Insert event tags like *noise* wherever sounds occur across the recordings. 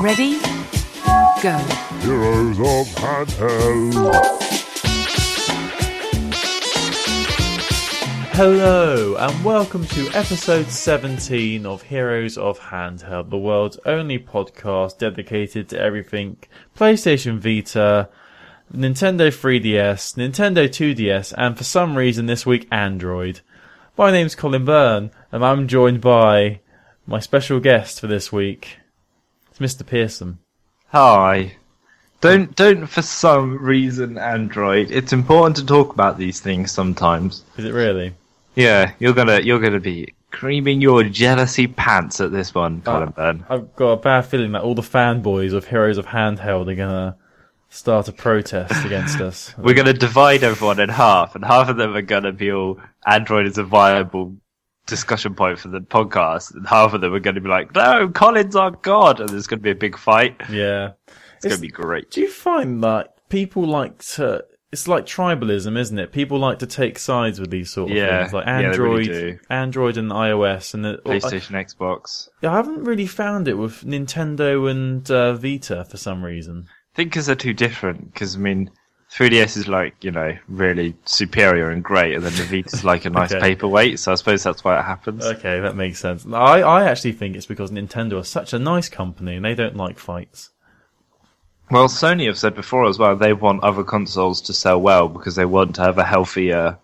Ready? Go. Heroes of Handheld. Hello, and welcome to episode 17 of Heroes of Handheld, the world's only podcast dedicated to everything PlayStation Vita, Nintendo 3DS, Nintendo 2DS, and for some reason this week, Android. My name's Colin Byrne, and I'm joined by my special guest for this week. It's Mr. Pearson. Hi. Don't don't for some reason Android. It's important to talk about these things sometimes. Is it really? Yeah, you're gonna you're gonna be creaming your jealousy pants at this one, Colin Byrne. I've got a bad feeling that all the fanboys of Heroes of Handheld are gonna start a protest against *laughs* us. We're gonna divide everyone in half, and half of them are gonna be all Android is a viable discussion point for the podcast, and half of them are gonna be like, No, Colin's our god and there's gonna be a big fight. Yeah. It's, gonna be great. Do you find that people like to? It's like tribalism, isn't it? People like to take sides with these sort of Yeah, things, like yeah, Android, really. Android and iOS, and the, I, PlayStation, Xbox. I haven't really found it with Nintendo and uh, Vita for some reason. I think because they're too different. Because I mean, 3DS is like you know really superior and great, and then the Vita's like a *laughs* nice Okay. paperweight. So I suppose that's why it happens. Okay, that makes sense. I, I actually think it's because Nintendo are such a nice company and they don't like fights. Well, Sony have said before as well they want other consoles to sell well because they want to have a healthier,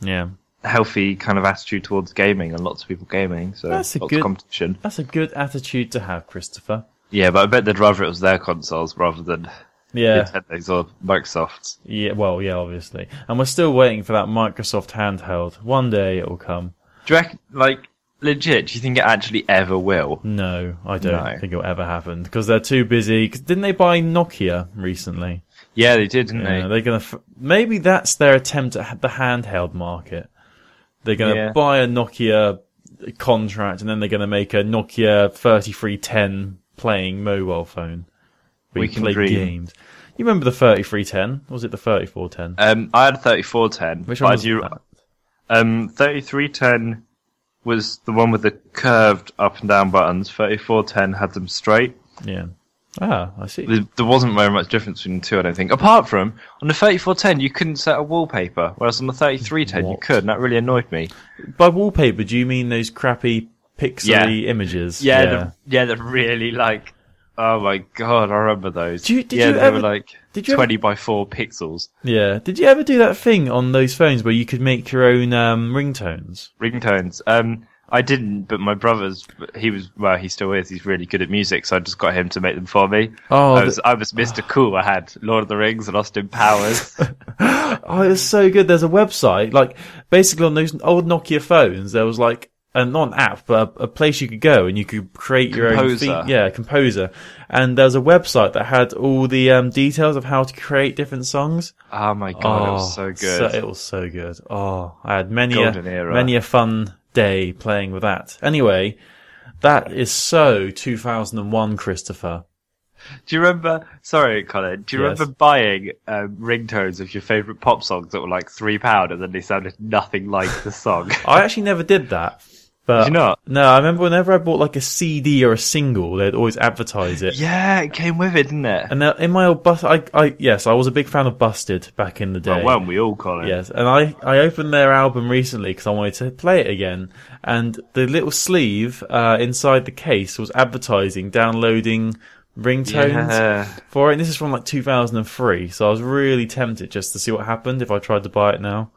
Yeah, healthy kind of attitude towards gaming and lots of people gaming. So That's a lots good- of competition. that's a good attitude to have, Christopher. Yeah, but I bet they'd rather it was their consoles rather than Yeah, Nintendo's or Microsoft's. yeah. Well, yeah, obviously, and we're still waiting for that Microsoft handheld. One day it will come. Do you reckon, like, legit, do you think it actually ever will? No, I don't No. think it'll ever happen because they're too busy. 'Cause didn't they buy Nokia recently? Yeah, they did, didn't Yeah, they? they're gonna. F- maybe that's their attempt at the handheld market. They're gonna Yeah. buy a Nokia contract and then they're gonna make a Nokia 3310 playing mobile phone. where We can play dream. games. You remember the 3310? Or was it the 3410? Um, I had a 3410. Which one was do- that? Um, 3310 was the one with the curved up and down buttons. 3410 had them straight. Yeah. Ah, I see. There, there wasn't very much difference between the two, I don't think. Apart from, on the 3410, you couldn't set a wallpaper, whereas on the 3310, you could, and that really annoyed me. By wallpaper, do you mean those crappy pixely images? Yeah, The, yeah, they're really like, oh my god, I remember those. You- did yeah, you they ever- were like did you ever- 20 by 4 pixels. Yeah. Did you ever do that thing on those phones where you could make your own um, ringtones? ringtones. Um, I didn't, but my brother's, he was, well, he still is, he's really good at music, so I just got him to make them for me. Oh, I the- was, I was Mr. Cool. I had Lord of the Rings and Austin Powers. *laughs* Oh, it's so good. There's a website, like basically on those old Nokia phones, there was like a not an app, but a, a place you could go and you could create your own Composer. theme. Yeah, composer. And there was a website that had all the um, details of how to create different songs. oh my god, it was so good. it was so good. Oh, I had many Golden a, era. many a fun day playing with that. Anyway, that is so 2001, Christopher. Do you remember? Sorry, Colin. Do you Yes. remember buying um, ringtones of your favourite pop songs that were like three pound and then they sounded nothing like the song? *laughs* I actually never did that. But Did you not? No, I remember whenever I bought like a CD or a single, they'd always advertise it. yeah, it came with it, didn't it? And now in my old bus, I, I, yes, I was a big fan of Busted back in the day. well, weren't we all, Colin? Yes, and I, I opened their album recently because I wanted to play it again. And the little sleeve uh, inside the case was advertising downloading ringtones Yeah. for it. And this is from like 2003, so I was really tempted just to see what happened if I tried to buy it now.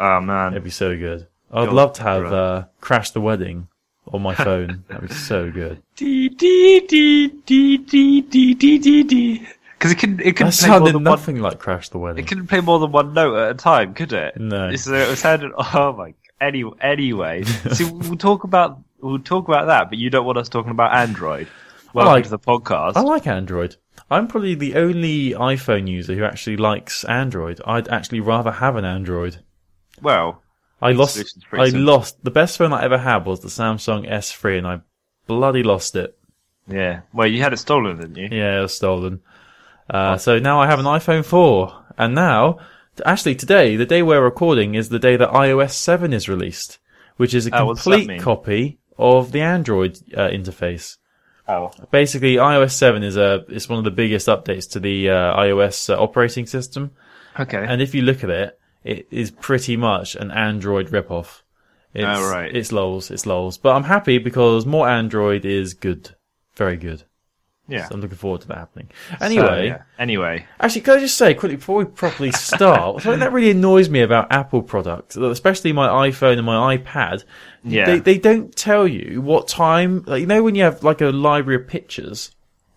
Oh man. It'd be so good. I'd God, love to have right. uh, Crash the Wedding on my *laughs* phone. That'd be so good. Dee dee dee dee dee dee dee dee dee. Because it couldn't, it couldn't That play more sounded than one. nothing like Crash the Wedding. It couldn't play more than one note at a time, could it? No. So it sounded. *laughs* Oh my. Any, anyway, *laughs* see, we'll talk about we'll talk about that, but you don't want us talking about Android. Welcome like- to the podcast. I like Android. I'm probably the only iPhone user who actually likes Android. I'd actually rather have an Android. well, I lost. I simple. lost. The best phone I ever had was the Samsung S3, and I bloody lost it. yeah. Well, you had it stolen, didn't you? Yeah, it was stolen. Uh, so now I have an iPhone 4, and now, actually today, the day we're recording is the day that iOS 7 is released, which is a Oh, complete copy of the Android uh, interface. Oh, Basically, iOS 7 is a is one of the biggest updates to the uh, iOS uh, operating system, okay. and if you look at it, it is pretty much an Android ripoff. It's, Oh, right. It's lols, it's lols. But I'm happy because more Android is good, very good. yeah. So I'm looking forward to that happening. So, Anyway, yeah. Anyway, Actually, can I just say quickly before we properly start, *laughs* something that really annoys me about Apple products, especially my iPhone and my iPad, Yeah. they they don't tell you what time. Like, you know, when you have like a library of pictures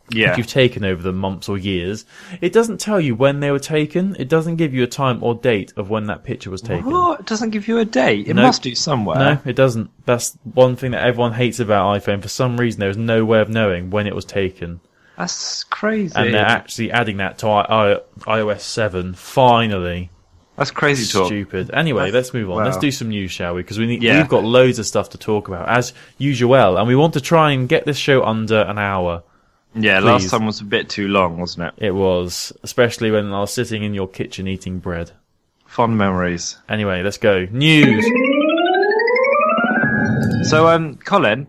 yeah. that you've taken over the months or years, it doesn't tell you when they were taken. It doesn't give you a time or date of when that picture was taken. What? It doesn't give you a date. It must do somewhere. No, it doesn't. That's one thing that everyone hates about iPhone. For some reason, there is no way of knowing when it was taken. That's crazy. And they're actually adding that to I- I- iOS 7, finally. That's crazy talk. Stupid. Anyway, That's- let's move on. Let's do some news, shall we? Because we need, Yeah. we've got loads of stuff to talk about, as usual, and we want to try and get this show under an hour. Yeah, Please. last time was a bit too long, wasn't it? It was, especially when I was sitting in your kitchen eating bread. Fond memories. Anyway, let's go. News. So, um, Colin,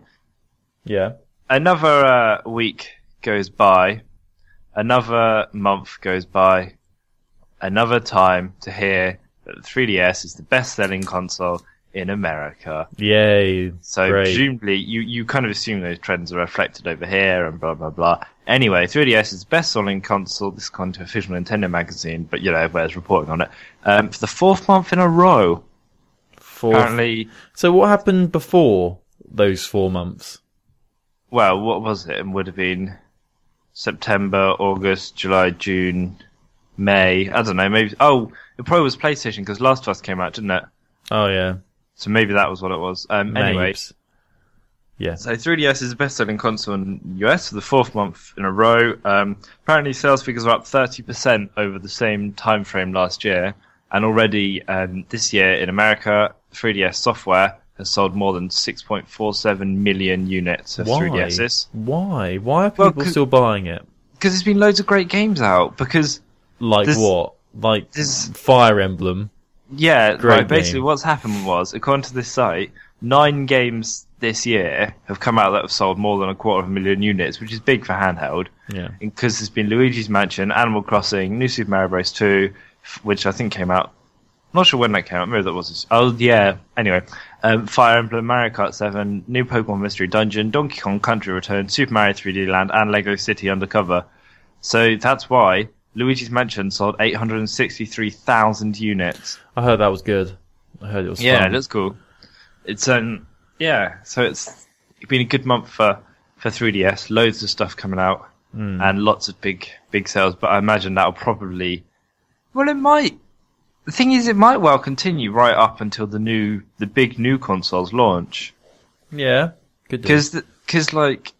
yeah. another uh, week goes by, another month goes by, another time to hear that the 3DS is the best-selling console in America. Yay. So Great. presumably, you, you kind of assume those trends are reflected over here and blah blah blah. Anyway, 3DS is the best-selling console. This is according to official Nintendo magazine, but you know everywhere's reporting on it um, for the fourth month in a row. Fourth. Apparently, So what happened before those four months? well, what was it? It would have been September, August, July, June, May. I don't know. Maybe. Oh, it probably was PlayStation because Last of Us came out, didn't it? Oh yeah. So maybe that was what it was. Um, anyway. Yeah. So 3DS is the best-selling console in the US for the fourth month in a row. Um, apparently, sales figures are up 30% over the same time frame last year, and already um, this year in America, 3DS software has sold more than 6.47 million units of Why? 3DSs. Why? Why are Well, still buying it? Because there's been loads of great games out. Because Like what? Like this- Fire Emblem. Yeah, Great right. Basically, game. what's happened was, according to this site, nine games this year have come out that have sold more than a quarter of a million units, which is big for handheld. Yeah. because there's been Luigi's Mansion, Animal Crossing, New Super Mario Bros. 2, which I think came out. I'm not sure when that came out. Maybe that was. Oh yeah. Anyway, um, Fire Emblem, Mario Kart 7, new Pokemon Mystery Dungeon, Donkey Kong Country Returns, Super Mario 3D Land, and Lego City Undercover. So that's why Luigi's Mansion sold 863,000 units. I heard that was good. I heard it was Yeah, fun. that's cool. It's um yeah, so it's been a good month for for 3DS. Loads of stuff coming out Hmm. and lots of big big sales. But I imagine that'll probably well, it might. The thing is, it might well continue right up until the new the big new consoles launch yeah. Good. because because like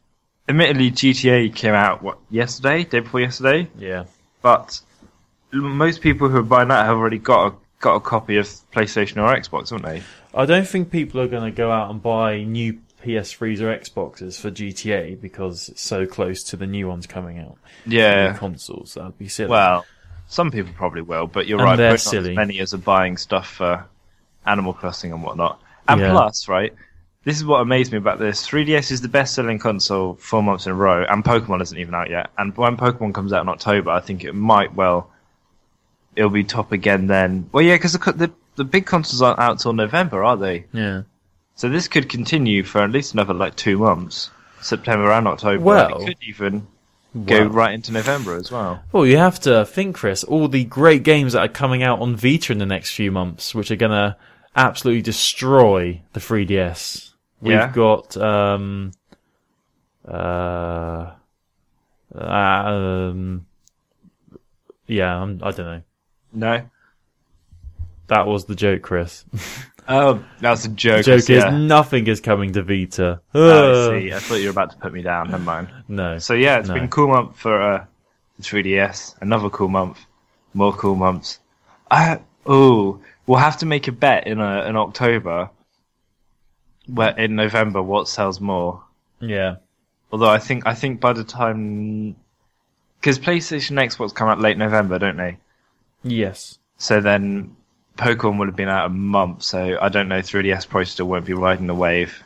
admittedly GTA came out what yesterday, day before yesterday, yeah. But most people who are buying that have already got a got a copy of PlayStation or Xbox, haven't they? I don't think people are going to go out and buy new PS3s or Xboxes for GTA because it's so close to the new ones coming out. Yeah. New consoles. That'd be silly. Well, some people probably will, but you're And right. they're silly. As many as are buying stuff for Animal Crossing and whatnot. And Yeah. plus, right, this is what amazed me about this. 3DS is the best-selling console four months in a row, and Pokemon isn't even out yet. And when Pokemon comes out in October, I think it might well it'll be top again then. Well, yeah, because the, the the big consoles aren't out till November, are they? yeah. So this could continue for at least another like two months, September and October. Well- it could even go Well. right into November as well. Well, you have to think, Chris, all the great games that are coming out on Vita in the next few months, which are going to absolutely destroy the 3DS. We've Yeah. got, um, uh, um, yeah, I'm, I don't know. No. That was the joke, Chris. *laughs* Oh, that was a joke. The joke yeah. is nothing is coming to Vita. Oh, Uh, I see. I thought you were about to put me down. Never mind. No. So yeah, it's No. been a cool month for uh, the 3DS. Another cool month. More cool months. I oh, we'll have to make a bet in uh, in October. Where in November, what sells more? Yeah. Although I think I think by the time because PlayStation and Xbox come out late November, don't they? Yes. So then Pokemon would have been out a month. So I don't know. 3DS probably still won't be riding the wave.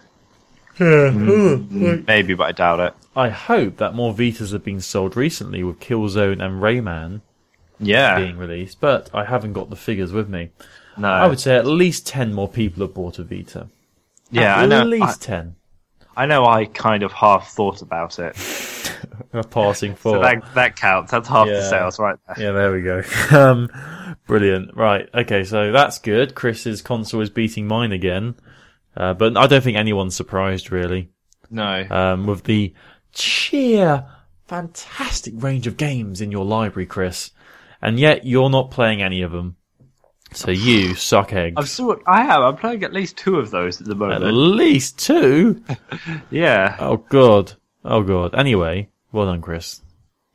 Mm, maybe, but I doubt it. I hope that more Vitas have been sold recently with Killzone and Rayman Yeah. being released, but I haven't got the figures with me. no. I would say at least 10 more people have bought a Vita. Yeah, at I know. least 10. I, I know. I kind of half thought about it. *laughs* A passing So thought. that that counts. That's half Yeah. the sales right there. Yeah, there we go. *laughs* um, brilliant. Right. Okay. So that's good. Chris's console is beating mine again. Uh, but I don't think anyone's surprised really. No. Um, with the sheer fantastic range of games in your library, Chris. And yet you're not playing any of them. So you suck eggs. I'm still. I am. I'm playing at least two of those at the moment. At least two. *laughs* Yeah. Oh god. Oh god. Anyway, well done, Chris.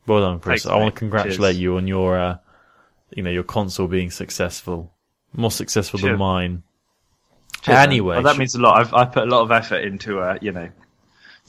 Well done, Chris. Thanks, I want to congratulate Cheers. you on your, uh, you know, your console being successful, more successful than mine. Cheers, anyway, Well, that means a lot. I've I put a lot of effort into uh, you know,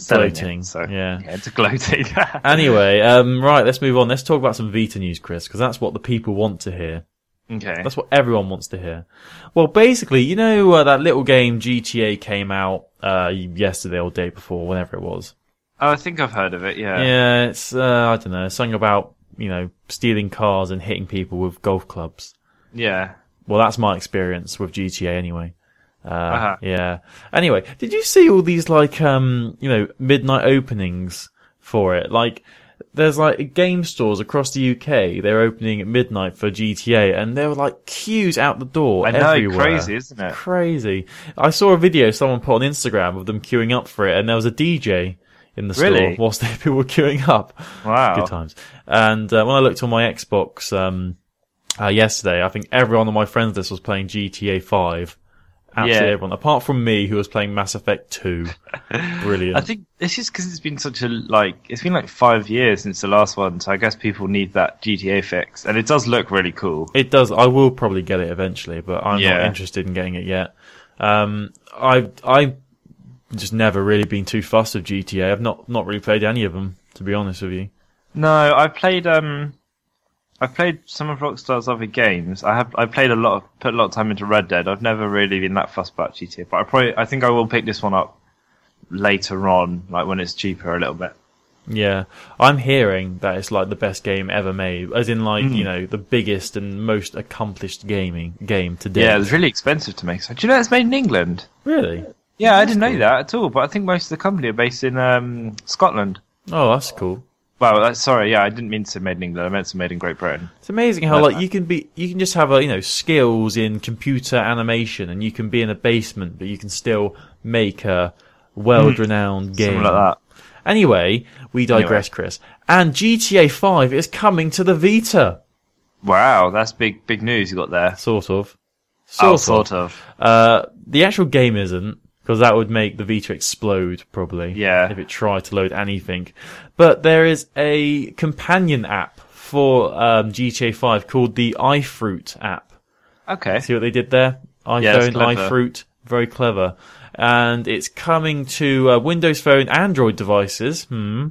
Gloating, It, so yeah. yeah, into gloating. *laughs* Anyway, um, right, let's move on. Let's talk about some Vita news, Chris, because that's what the people want to hear. Okay. That's what everyone wants to hear. Well, basically, you know uh, that little game GTA came out uh, yesterday or day before, whenever it was. Oh, I think I've heard of it. Yeah. Yeah, it's uh, I don't know, something about you know stealing cars and hitting people with golf clubs. Yeah. Well, that's my experience with GTA anyway. Uh, Uh-huh. Yeah. Anyway, did you see all these like um you know midnight openings for it? Like, there's like game stores across the UK. They're opening at midnight for GTA, and there were like queues out the door I know. everywhere. Crazy, isn't it? Crazy. I saw a video someone put on Instagram of them queuing up for it, and there was a DJ in the store whilst *laughs* people were queuing up. Wow. Good times. And uh, when I looked on my Xbox um, uh, yesterday, I think everyone on my friends list was playing GTA 5. Absolutely Yeah. everyone, apart from me, who was playing Mass Effect 2. *laughs* Brilliant. I think it's just because it's been such a like it's been like five years since the last one, so I guess people need that GTA fix, and it does look really cool. It does. I will probably get it eventually, but I'm not interested in getting it yet. Um, I I just never really been too fussed with GTA. I've not not really played any of them, to be honest with you. No, I played um, I played some of Rockstar's other games. I have I played a lot of put a lot of time into Red Dead. I've never really been that fussed about GTA, but I probably I think I will pick this one up later on, like when it's cheaper a little bit. Yeah, I'm hearing that it's like the best game ever made, as in like you know the biggest and most accomplished gaming game to date. Yeah, it was really expensive to make. So, do you know it's made in England? really. Yeah, I didn't know that at all. But I think most of the company are based in um, Scotland. Oh, that's cool. Well, uh, sorry, yeah, I didn't mean to say made in England. I meant to made in Great Britain. It's amazing how Like like you can be, you can just have a you know skills in computer animation, and you can be in a basement, but you can still make a world-renowned game. Hmm. Something like that. Anyway, we digress, Chris. And GTA 5 is coming to the Vita, Wow, that's big, big news you got there. sort of. oh, Sort of. sort of. Uh, the actual game isn't, because that would make the Vita explode, probably. Yeah. If it tried to load anything. But there is a companion app for um, GTA 5 called the iFruit app. Okay. See what they did there? Yeah, iPhone, clever. iFruit, very clever. And it's coming to uh, Windows Phone, Android devices. Hmm.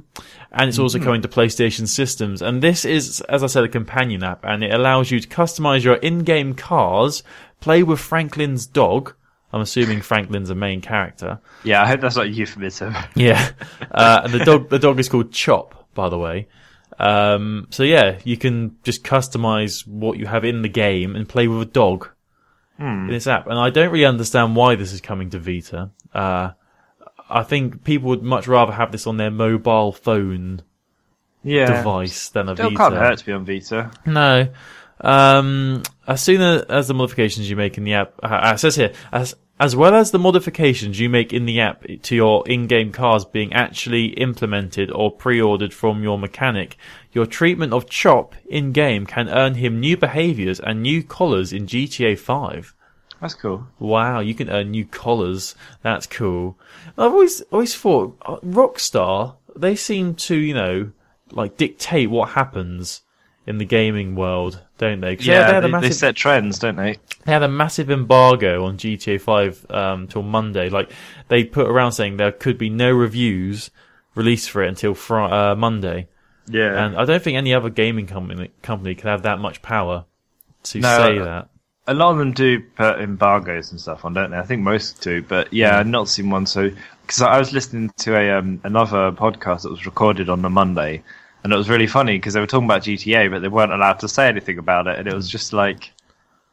And it's Mm-hmm. also coming to PlayStation systems. And this is, as I said, a companion app, and it allows you to customize your in-game cars, play with Franklin's dog. I'm assuming Franklin's a main character. Yeah, I hope that's not a euphemism. *laughs* Yeah. Uh, and the dog, the dog is called Chop, by the way. Um, so yeah, you can just customize what you have in the game and play with a dog in this app. And I don't really understand why this is coming to Vita. Uh, I think people would much rather have this on their mobile phone Yeah. device than a Still Vita. can't hurt to be on Vita. No. Um, as soon as, the modifications you make in the app, uh, it says here, as, as well as the modifications you make in the app to your in-game cars being actually implemented or pre-ordered from your mechanic, your treatment of Chop in-game can earn him new behaviors and new collars in GTA 5. That's cool. Wow, you can earn new collars. That's cool. I've always always thought uh, Rockstar. They seem to you know like dictate what happens in the gaming world, don't they- they, Yeah, had a they, they massive, set trends, don't they? they had a massive embargo on GTA Five um, till Monday. Like they put around saying there could be no reviews released for it until fr- uh, Monday. Yeah. And I don't think any other gaming company company could have that much power to No, say that. a lot of them do put embargoes and stuff on, don't they? I think most do, but yeah, I've not seen one. So because I was listening to a um, another podcast that was recorded on the Monday, and it was really funny because they were talking about GTA, but they weren't allowed to say anything about it, and it was hmm. just like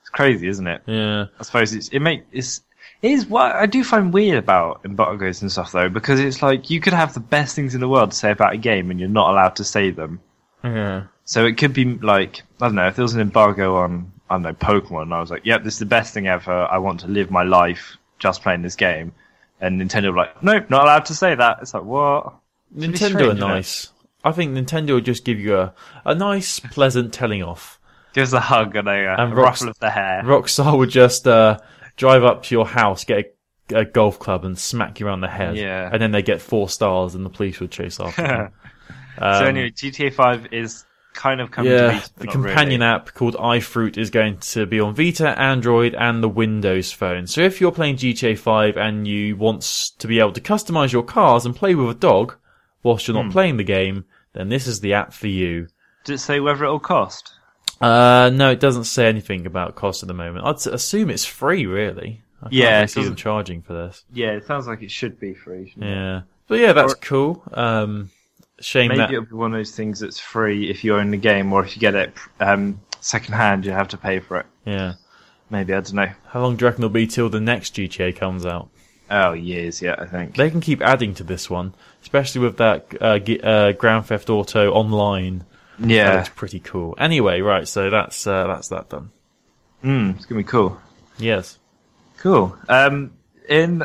it's crazy, isn't it? Yeah. I suppose it's it make it's it is what I do find weird about embargoes and stuff though, because it's like you could have the best things in the world to say about a game, and you're not allowed to say them. Yeah. So it could be like I don't know if there was an embargo on I don't know Pokemon. And I was like, yep, this is the best thing ever. I want to live my life just playing this game. And Nintendo were like, nope, not allowed to say that. It's like what? Nintendo strange, are nice. I think Nintendo will just give you a, a nice, pleasant telling off. Gives a hug and a, uh, And a Rockst- ruffle of the hair. Rockstar would just uh, drive up to your house, get a, a golf club, and smack you around the head. Yeah. And then they get four stars, and the police would chase after them. *laughs* so Um, anyway, GTA Five is kind of coming to yeah, Vita, the companion really. app called iFruit is going to be on Vita, Android, and the Windows phone. So if you're playing GTA 5 and you want to be able to customize your cars and play with a dog whilst you're Hmm. not playing the game, then this is the app for you. Did it say whether it'll cost? Uh, no, it doesn't say anything about cost at the moment. I'd assume it's free, really. I Yeah, really it see them doesn't- charging for this. Yeah, it sounds like it should be free. shouldn't it? Yeah, but yeah, that's Or- cool. Um, shame Maybe that it'll be one of those things that's free if you own the game, or if you get it um, second hand, you have to pay for it. yeah. Maybe I don't know. How long do you reckon it'll be till the next GTA comes out? Oh, years yeah, I think. They can keep adding to this one, especially with that uh, G- uh, Grand Theft Auto Online. That yeah, looks pretty cool. Anyway, right, so that's uh, that's that done. mm, it's gonna be cool. Yes. Cool. Um, in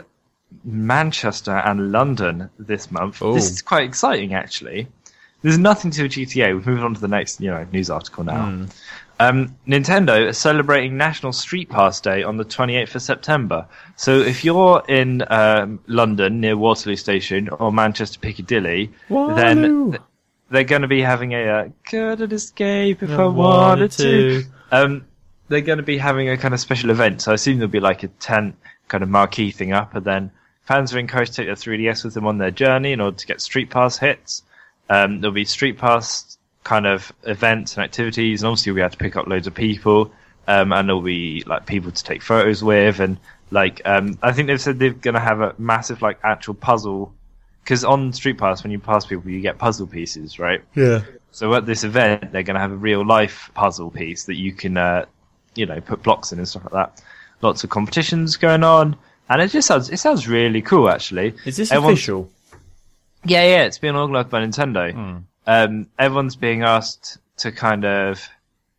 Manchester and London this month, Oh. this is quite exciting actually. There's nothing to GTA. We've moved on to the next, you know, news article now. Um, Nintendo is celebrating National Street Pass Day on the 28th of September. So if you're in um, London near Waterloo Station or Manchester Piccadilly, Waterloo. then they're going to be having a uh, could escape if I, I wanted wanted to. to. Um, they're going to be having a kind of special event. So I assume there'll be like a tent kind of marquee thing up, and then fans are encouraged to take their 3DS with them on their journey in order to get Street Pass hits. Um, there'll be Street Pass kind of events and activities, and obviously we have to pick up loads of people, um, and there'll be like people to take photos with, and like um, I think they've said they're going to have a massive like actual puzzle. Because on Street Pass, when you pass people, you get puzzle pieces, right? Yeah. So at this event, they're going to have a real life puzzle piece that you can, uh, you know, put blocks in and stuff like that. Lots of competitions going on, and it just sounds it sounds really cool actually. Is this Everyone's- official? Yeah, yeah, it's being organised by Nintendo. Um, everyone's being asked to kind of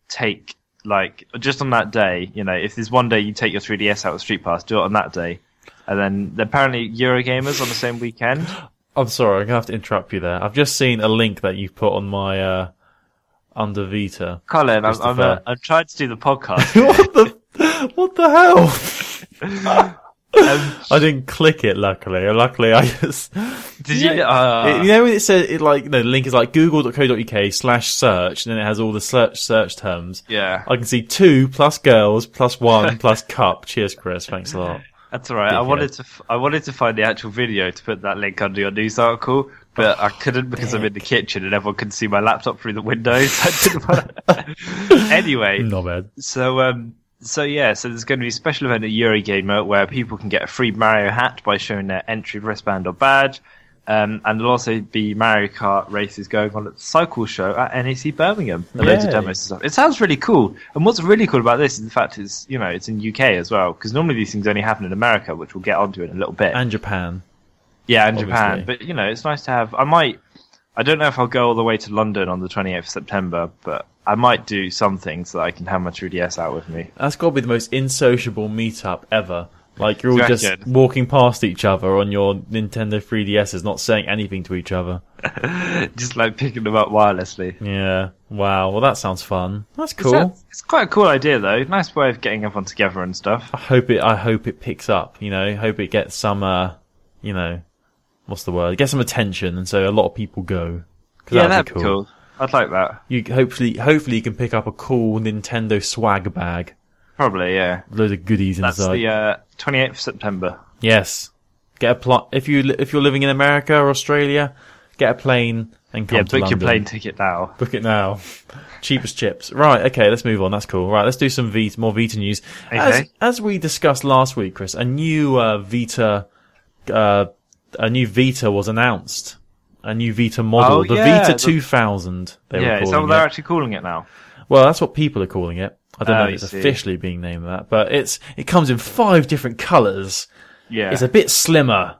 take like just on that day. You know, if there's one day you take your 3DS out with Street Pass, do it on that day. And then apparently Eurogamers on the same weekend. I'm sorry, I'm gonna have to interrupt you there. I've just seen a link that you've put on my uh, under Vita. Colin, I'm, I'm, Christopher. I'm trying to do the podcast. *laughs* what the what the hell? *laughs* um, I didn't click it. Luckily, luckily I just did you? Yeah. Uh, It- you know when it says it like no, the link is like google.co.uk slash search and then it has all the search search terms. yeah. I can see two plus girls plus one *laughs* plus cup. Cheers, Chris. Thanks a lot. That's all right. I wanted to f- I wanted to find the actual video to put that link under your news article, but I couldn't because I'm in the kitchen and everyone can see my laptop through the windows. I didn't want *laughs* *laughs* anyway, Not bad. so um, so yeah, so there's going to be a special event at Eurogamer where people can get a free Mario hat by showing their entry wristband or badge. Um, and there'll also be Mario Kart races going on at the Cycle Show at NEC Birmingham. And loads of demos and stuff. It sounds really cool. And what's really cool about this is the fact it's you know it's in UK as well because normally these things only happen in America, which we'll get onto in a little bit. And Japan. yeah, and. Japan. But you know, it's nice to have. I might. I don't know if I'll go all the way to London on the 28th of September, but I might do something so that I can have my 3DS out with me. That's got to be the most insociable meetup ever. Like you're all just walking past each other on your Nintendo 3DSs, not saying anything to each other. *laughs* Just like picking them up wirelessly. Yeah. Wow. Well, that sounds fun. That's cool. a- it's quite a cool idea though. Nice way of getting everyone together and stuff. I hope it. I hope it picks up. You know. Hope it gets some. Uh, you know, what's the word? Get some attention, and so a lot of people go. Yeah, that'd that'd be cool. I'd like that. You hopefully, hopefully, you can pick up a cool Nintendo swag bag, Probably, yeah. loads of goodies That's inside. the uh, 28th of September. Yes. Get a plot if you li- if you're living in America or Australia, get a plane and come Yeah, book your plane ticket now. Book it now. *laughs* Cheapest chips. Right, okay, let's move on. That's cool. Right, let's do some Vita, more Vita news. As, as we discussed last week, Chris, a new uh, Vita, uh, a new Vita was announced. A new Vita model, Oh, the yeah, Vita the- 2000. They yeah, were is that what they're it. actually calling it now? Well, that's what people are calling it. I don't Oh, know if it's see. officially being named that, but it's it comes in five different colours. Yeah. It's a bit slimmer,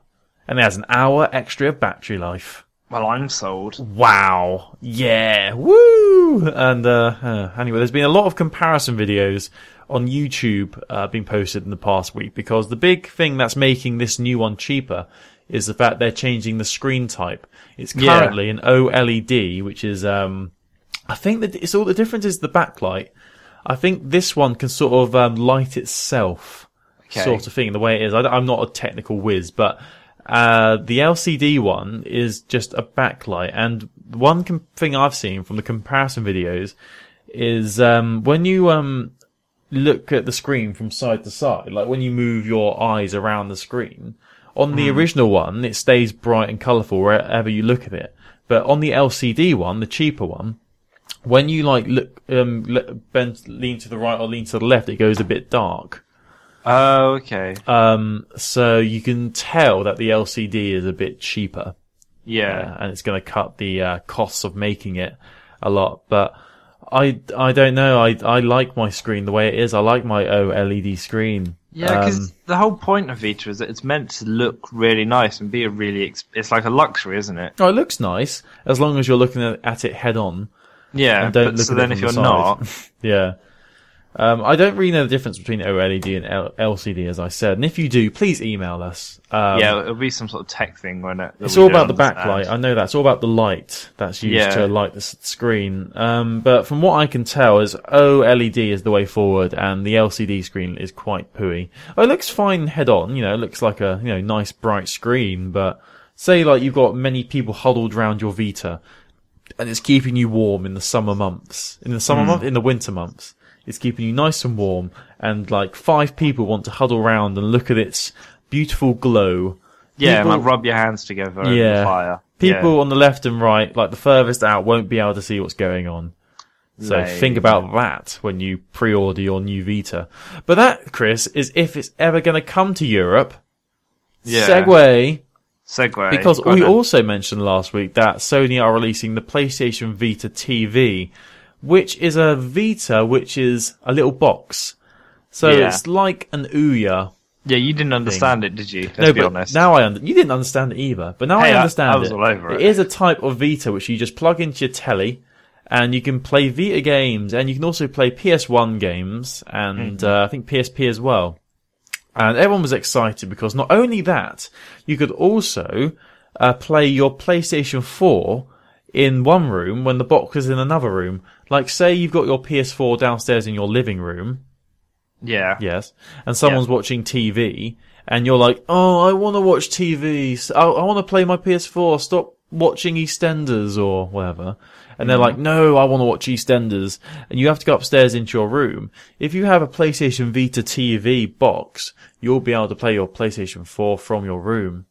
and it has an hour extra of battery life. well, I'm sold. Wow. Yeah. Woo! And uh, uh, anyway, there's been a lot of comparison videos on YouTube uh, being posted in the past week because the big thing that's making this new one cheaper is the fact they're changing the screen type. It's Yeah. currently an OLED, which is um, I think that it's all the difference is the backlight. I think this one can sort of um, light itself, Okay. sort of thing. The way it is, I, am not a technical whiz, but uh, the LCD one is just a backlight. And one com- thing I've seen from the comparison videos is um, when you um, look at the screen from side to side, like when you move your eyes around the screen. On the original one, it stays bright and colourful wherever you look at it. But on the LCD one, the cheaper one, when you like look, um, le- bend, lean to the right or lean to the left, it goes a bit dark. Oh, okay. Um, so you can tell that the LCD is a bit cheaper, Yeah. uh, and it's going to cut the uh, costs of making it a lot. But I, I don't know. I, I like my screen the way it is. I like my OLED screen. Yeah, because Um, the whole point of Vita is that it's meant to look really nice and be a really. Ex- it's like a luxury, isn't it? oh, it looks nice as long as you're looking at, it head on. Yeah. and don't but look so at then it if you're the not, side. *laughs* yeah. Um, I don't really know the difference between OLED and L- LCD, as I said. And if you do, please email us. Um, yeah, it'll be some sort of tech thing, won't it? It's all about the backlight. I know that. It's all about the light that's used Yeah. to light the screen. Um, but from what I can tell, is OLED is the way forward, and the LCD screen is quite pooey. Oh, it looks fine head on. You know, it looks like a you know nice bright screen. But say like you've got many people huddled around your Vita, and it's keeping you warm in the summer months. In the summer Hmm. month, in the winter months, it's keeping you nice and warm. And like five people want to huddle around and look at its beautiful glow. Yeah, People- and like rub your hands together Yeah. the fire. People on the left and right, like the furthest out, won't be able to see what's going on. So think about that when you pre-order your new Vita. But that, Chris, is if it's ever going to come to Europe. Yeah. Segue, Segway. because on we also mentioned last week that Sony are releasing the PlayStation Vita TV, which is a Vita which is a little box. So Yeah. it's like an Ouya. Yeah, you didn't understand it, did you? Let's no, be but honest. now I under- you didn't understand it either, but now Hey, I I- understand I was it. all over it. It is a type of Vita which you just plug into your telly, and you can play Vita games, and you can also play PS1 games, and Mm-hmm. uh, I think PSP as well. And everyone was excited because not only that, you could also uh, play your PlayStation 4 in one room when the box is in another room. Like, say you've got your PS4 downstairs in your living room, yeah. Yes. And someone's watching TV and you're like, oh, I want to watch TV. I want to play my PS4. Stop watching EastEnders or whatever. And they're mm-hmm. like, no, I want to watch EastEnders. And you have to go upstairs into your room. If you have a PlayStation Vita TV box, you'll be able to play your PlayStation 4 from your room.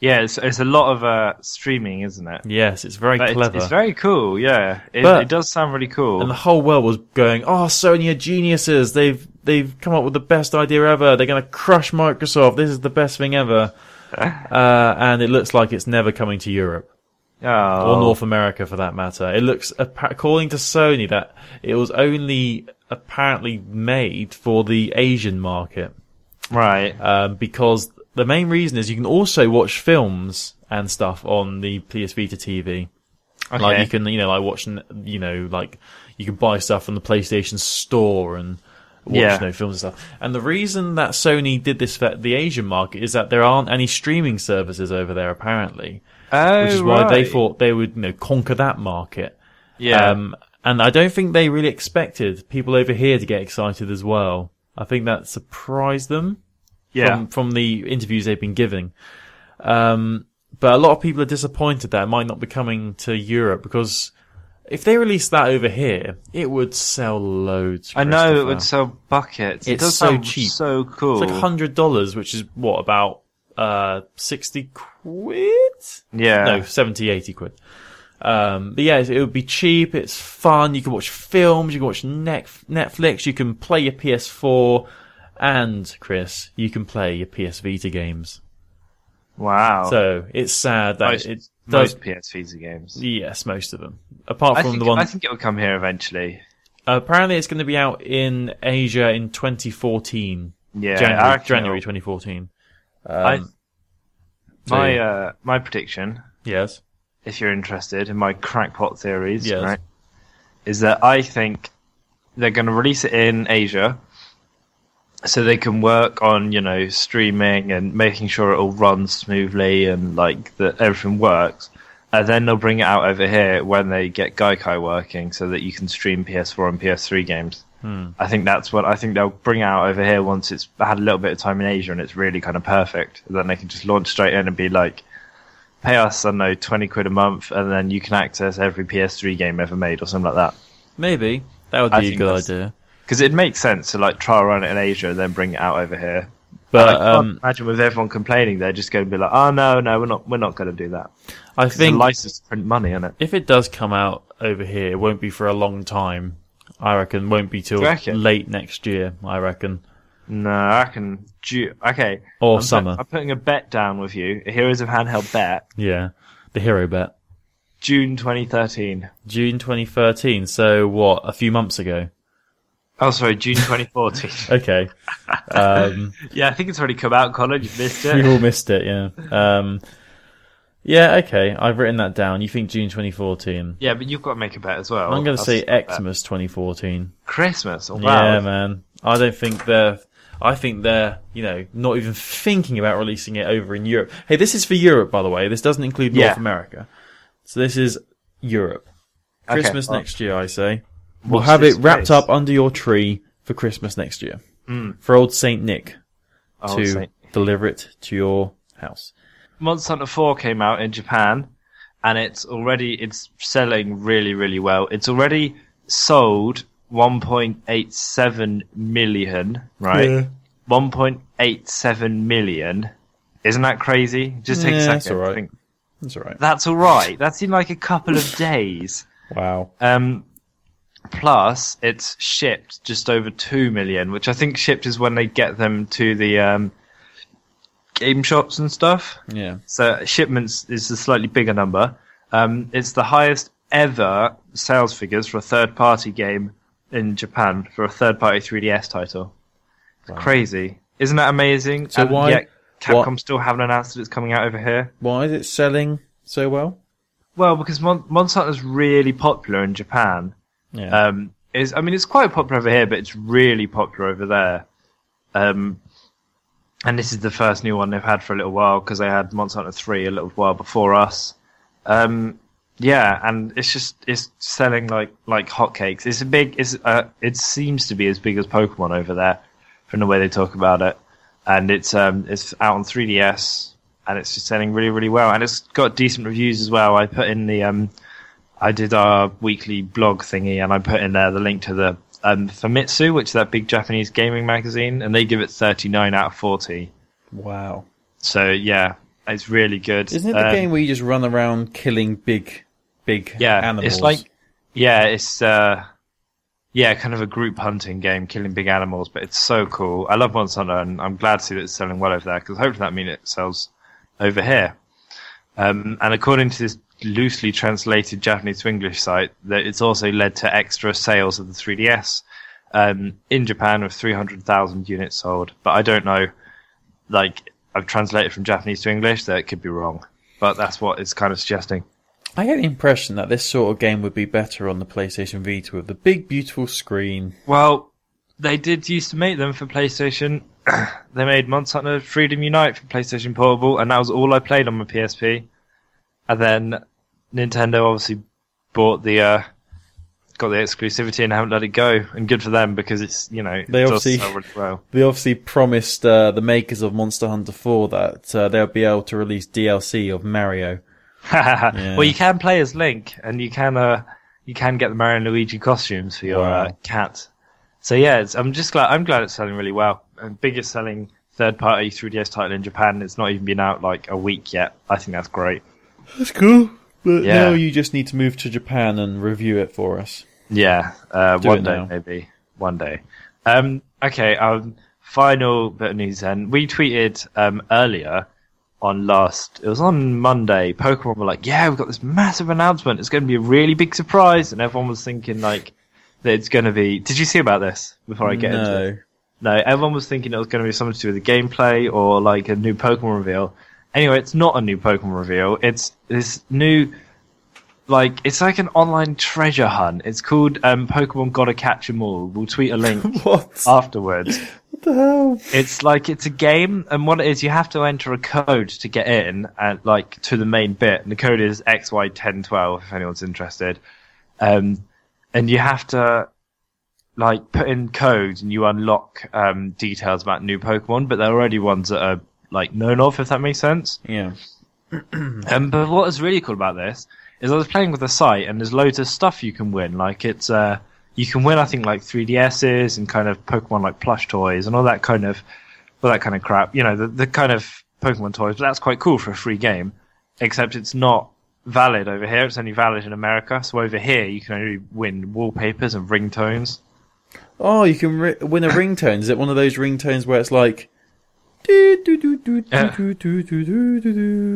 Yeah, it's, it's a lot of uh, streaming, isn't it? Yes, it's very But clever. it's very cool, yeah. It, But- it does sound really cool. and the whole world was going, "Oh, Sony are geniuses! They've they've come up with the best idea ever. They're going to crush Microsoft. This is the best thing ever." *laughs* uh, and it looks like it's never coming to Europe oh. or North America, for that matter. It looks, according to Sony, that it was only apparently made for the Asian market Right. um, because the main reason is you can also watch films and stuff on the PS Vita TV. Okay. Like you can, you know, like watching, you know, like you can buy stuff from the PlayStation Store and watch, Yeah. know, films and stuff. And the reason that Sony did this for the Asian market is that there aren't any streaming services over there apparently, oh, which is why they thought they would, you know, conquer that market. Yeah. Um, and I don't think they really expected people over here to get excited as well. I think that surprised them yeah. from, from the interviews they've been giving. Um, but a lot of people are disappointed that it might not be coming to Europe because if they released that over here, it would sell loads. I know it would sell buckets. it It's does so cheap. so cool. It's like hundred dollars, which is what about uh, 60 quid? Yeah. No, 70, 80 quid. Um, but yeah, it would be cheap. It's fun. You can watch films. You can watch Netflix. You can play your PS4, and Chris, you can play your PS Vita games. Wow. So it's sad that most, it does. most PS Vita games. Yes, most of them, apart from think, the one. I think it will come here eventually. apparently, it's going to be out in Asia in 2014, Yeah, January, January 2014. Um, so, my yeah. uh, my prediction, yes, if you're interested in my crackpot theories, Yes. right, is that I think they're going to release it in Asia, so they can work on you know streaming and making sure it all runs smoothly and like that everything works. And then they'll bring it out over here when they get Gaikai working, so that you can stream PS4 and PS3 games. Hmm. I think that's what I think they'll bring out over here once it's had a little bit of time in Asia and it's really kind of perfect. Then they can just launch straight in and be like, pay us, I don't know, 20 quid a month, and then you can access every PS3 game ever made or something like that. maybe that would be a good idea. Because it makes sense to like trial run it in Asia and then bring it out over here. But I can't um, imagine with everyone complaining, they're just going to be like, "Oh no, no, we're not, we're not going to do that." I think license to print money on it. if it does come out over here, it won't be for a long time. I reckon won't be till late next year. I reckon, No, I reckon. Ju- okay, or I'm, put- summer. I'm putting a bet down with you. A Heroes of Handheld bet. yeah, the hero bet. June 2013. June 2013. So what? A few months ago. Oh, sorry, June 2014. *laughs* Okay. Um, yeah, I think it's already come out, Colin. You've missed we all missed it. Yeah. Um, yeah. Okay. I've written that down. You think June 2014? Yeah, but you've got to make a bet as well. I'm going to say. Xmas 2014. Christmas. Oh, wow. Yeah, man. I don't think they're. I think they're, you know, not even thinking about releasing it over in Europe. Hey, this is for Europe, by the way. This doesn't include North Yeah. America. So this is Europe. Okay, Christmas well, next year, I say. We'll have it wrapped space. up under your tree for Christmas next year. For old Saint Nick Oh, to Saint- deliver it to your house. Monster Hunter 4 came out in Japan, and it's already it's selling really, really well. It's already sold 1.87 million, right? 1.87 million. Isn't that crazy? Just take Yeah, a that's second. alright. Think, That's all right. That's all right. That's in like a couple of days. Wow. Um, plus, it's shipped just over two million, which I think shipped is when they get them to the um, game shops and stuff. Yeah. So shipments is a slightly bigger number. Um, it's the highest ever sales figures for a third-party game in Japan for a third-party 3DS title. It's crazy, isn't that amazing? So And why- yet Capcom what- still haven't announced that it's coming out over here. Why is it selling so well? Well, because Mon- Monster Hunter's really popular in Japan. Yeah. Um, is I mean, it's quite popular over here, but it's really popular over there. Um, and this is the first new one they've had for a little while because they had Monster Hunter three a little while before us. Um, yeah, and it's just it's selling like like hotcakes. It's a big. It's uh, it seems to be as big as Pokemon over there, from the way they talk about it. And it's um it's out on 3DS, and it's just selling really really well. And it's got decent reviews as well. I put in the um I did our weekly blog thingy, and I put in there the link to the um, Famitsu, which is that big Japanese gaming magazine, and they give it 39 out of 40. wow. So yeah, it's really good. Isn't it the Um, game where you just run around killing big, big Yeah, animals? it's like yeah, it's uh, yeah, kind of a group hunting game, killing big animals, but it's so cool. I love Monster Hunter, and I'm glad to see that it's selling well over there because hopefully that means it sells over here. Um, and according to this loosely translated Japanese to English site, that it's also led to extra sales of the 3DS um, in Japan with 300,000 units sold. But I don't know, like I've translated from Japanese to English, that it could be wrong. But that's what it's kind of suggesting. I get the impression that this sort of game would be better on the PlayStation Vita with the big, beautiful screen. Well, they did used to make them for PlayStation. *clears throat* they made Monster Hunter Freedom Unite for PlayStation Portable, and that was all I played on my PSP. And then Nintendo obviously bought the uh, got the exclusivity and haven't let it go. And good for them because it's you know They obviously- really well. They obviously promised uh, the makers of Monster Hunter 4 that uh, they'll be able to release DLC of Mario. *laughs* Well, you can play as Link, and you can uh, you can get the Mario and Luigi costumes for your Wow. uh, cat. So yeah, it's, I'm just glad I'm glad it's selling really well. And biggest selling third party 3DS title in Japan. It's not even been out like a week yet. I think that's great. That's cool. But Yeah. now you just need to move to Japan and review it for us. Yeah, uh, Do one it day now. maybe. One day. Um, okay, um, final bit of news then. We tweeted um, earlier on last, it was on Monday, Pokemon were like, yeah, we've got this massive announcement. It's going to be a really big surprise. And everyone was thinking like that it's going to be. Did you see about this before I get into it? no. No, everyone was thinking it was going to be something to do with the gameplay or like a new Pokemon reveal. Anyway, it's not a new Pokemon reveal. It's this new, like, it's like an online treasure hunt. It's called um, Pokemon Gotta Catch 'Em All. We'll tweet a *laughs* link What? afterwards. what the hell? It's like it's a game, and what it is, you have to enter a code to get in, and like to the main bit. And the code is XY1012 if anyone's interested. Um, and you have to like put in codes, and you unlock um, details about new Pokemon, but they're already ones that are like known of, if that makes sense. Yeah. *clears throat* Um, but what is really cool about this is I was playing with the site, and there's loads of stuff you can win. Like it's uh, you can win, I think, like 3DSs and kind of Pokemon like plush toys and all that kind of, all that kind of crap. You know, the the kind of Pokemon toys. But that's quite cool for a free game. Except it's not valid over here. It's only valid in America. So over here, you can only win wallpapers and ringtones. Oh, you can ri- win a ringtone. Is it one of those ringtones where it's like,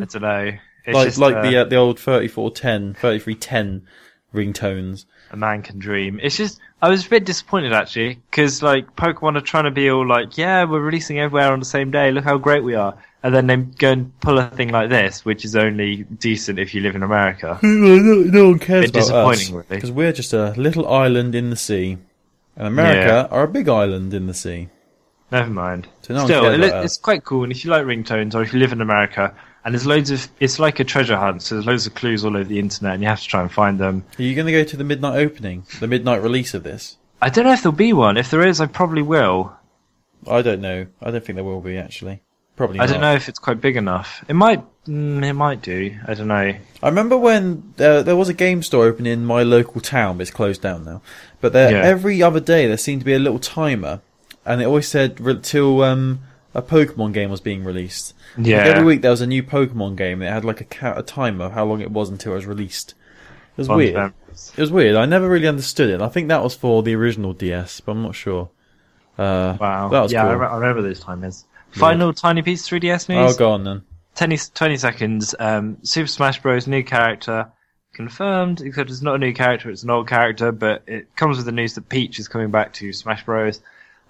I don't know. It's like just, like uh, the uh, the old 3410, 3310 ringtones. a man can dream. It's just I was a bit disappointed actually because like Pokemon are trying to be all like, yeah, we're releasing everywhere on the same day. Look how great we are, and then they go and pull a thing like this, which is only decent if you live in America. *laughs* no, no one cares Bit about us disappointing, really. because we're just a little island in the sea, and America are a big island in the sea. Never mind. So no Still, it, it's quite cool, and if you like ringtones or if you live in America. And there's loads of, it's like a treasure hunt, so there's loads of clues all over the internet, and you have to try and find them. Are you going to go to the midnight opening, the midnight release of this? I don't know if there'll be one. If there is, I probably will. I don't know. I don't think there will be actually. Probably. I not. don't know if it's quite big enough. It might, mm, it might do. I don't know. I remember when uh, there was a game store open in my local town, but it's closed down now. But there, Yeah. every other day there seemed to be a little timer, and it always said re- till um, a Pokemon game was being released. Like, Yeah. every week there was a new Pokemon game, and it had like a, ca- a timer of how long it was until it was released. It was weird. It was weird. I never really understood it. I think that was for the original DS, but I'm not sure. Uh, Wow. That was yeah, I, cool. re- I remember those timers. Final tiny piece 3DS news. Oh, go on then. 20, 20 seconds. Um, Super Smash Bros. new character confirmed. Except it's not a new character; it's an old character. But it comes with the news that Peach is coming back to Smash Bros.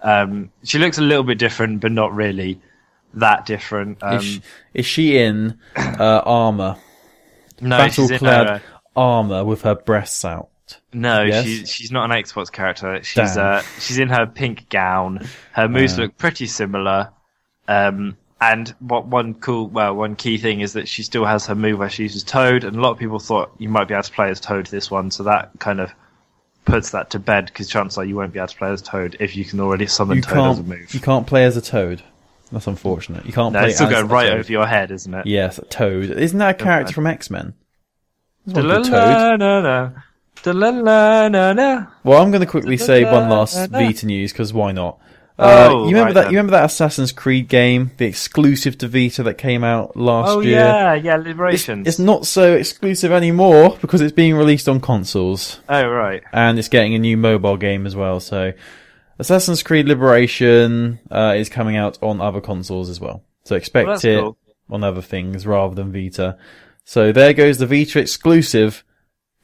Um, she looks a little bit different, but not really that different. Um, is, she, is she in uh, armor, no, battle she's in clad her, armor with her breasts out? No, Yes? she's she's not an Xbox character. She's uh she's in her pink gown. Her moves Uh. look pretty similar. Um, and what one cool, well, one key thing is that she still has her move where she uses Toad, and a lot of people thought you might be able to play as Toad this one, so that kind of puts that to bed because chances are you won't be able to play as Toad if you can already summon You Toad as a can't. move. You can't play as a Toad. That's unfortunate. You can't No, play it's still as going a right Toad. over your head, isn't it? Yes, Toad. Isn't that a character bad. from X Men? Toad. Da-la-la-na-na. Da-la-la-na-na. Well, I'm going to quickly say one last. Vita news because why not? Oh, Uh, you remember right that? then. You remember that Assassin's Creed game, the exclusive to Vita that came out last Oh year? yeah, yeah, It's, it's not so exclusive anymore because it's being released on consoles oh right. and it's getting a new mobile game as well. So, Assassin's Creed Liberation uh, is coming out on other consoles as well. So expect Well, it cool. on other things rather than Vita. So there goes the Vita exclusive.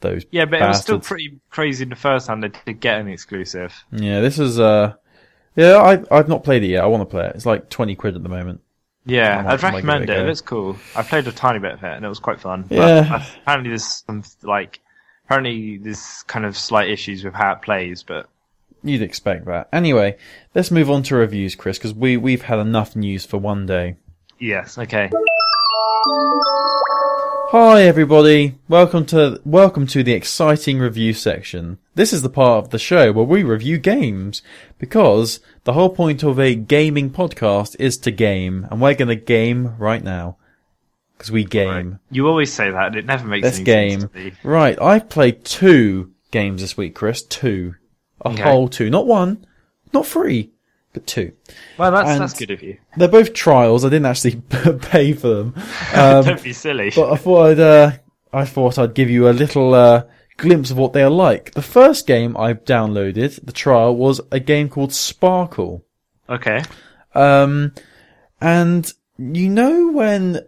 Those Yeah, but it was still pretty crazy in the first time they did get an exclusive. Yeah, this is uh, yeah, I I've not played it yet. I want to play it. It's like twenty quid at the moment. Yeah, I'd recommend it it. looks cool. I played a tiny bit of it and it was quite fun. But Yeah. apparently there's some like apparently there's kind of slight issues with how it plays, but You'd expect that. Anyway, let's move on to reviews, Chris, because we we've had enough news for one day. yes, okay. Hi everybody, welcome to welcome to the exciting review section. This is the part of the show where we review games because the whole point of a gaming podcast is to game, and we're going to game right now because we game. You always say that and it never makes Let's any game. sense. Right, I've played two games this week, Chris. Two. A Okay. whole two. Not one, not three. But two. Well, that's And- that's good of you. They're both trials. I didn't actually *laughs* pay for them, um, Don't be silly. but I thought I'd uh, I thought I'd give you a little uh, glimpse of what they are like. The first game I downloaded, the trial, was a game called Sparkle. okay. Um, and you know when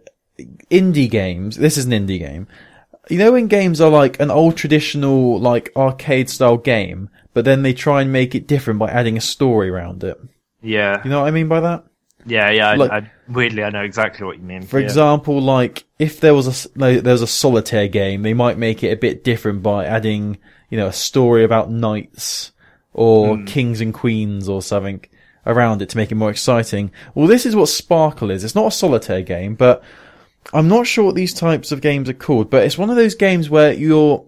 indie games, this is an indie game, you know when games are like an old traditional, like arcade style game, but then they try and make it different by adding a story around it. Yeah. You know what I mean by that? Yeah, yeah. I, Like- I, weirdly, I know exactly what you mean. For Yeah. example, like if there was a like, there was a solitaire game, they might make it a bit different by adding, you know, a story about knights or hmm. kings and queens or something around it to make it more exciting. Well, this is what Sparkle is. It's not a solitaire game, but I'm not sure what these types of games are called. But it's one of those games where you're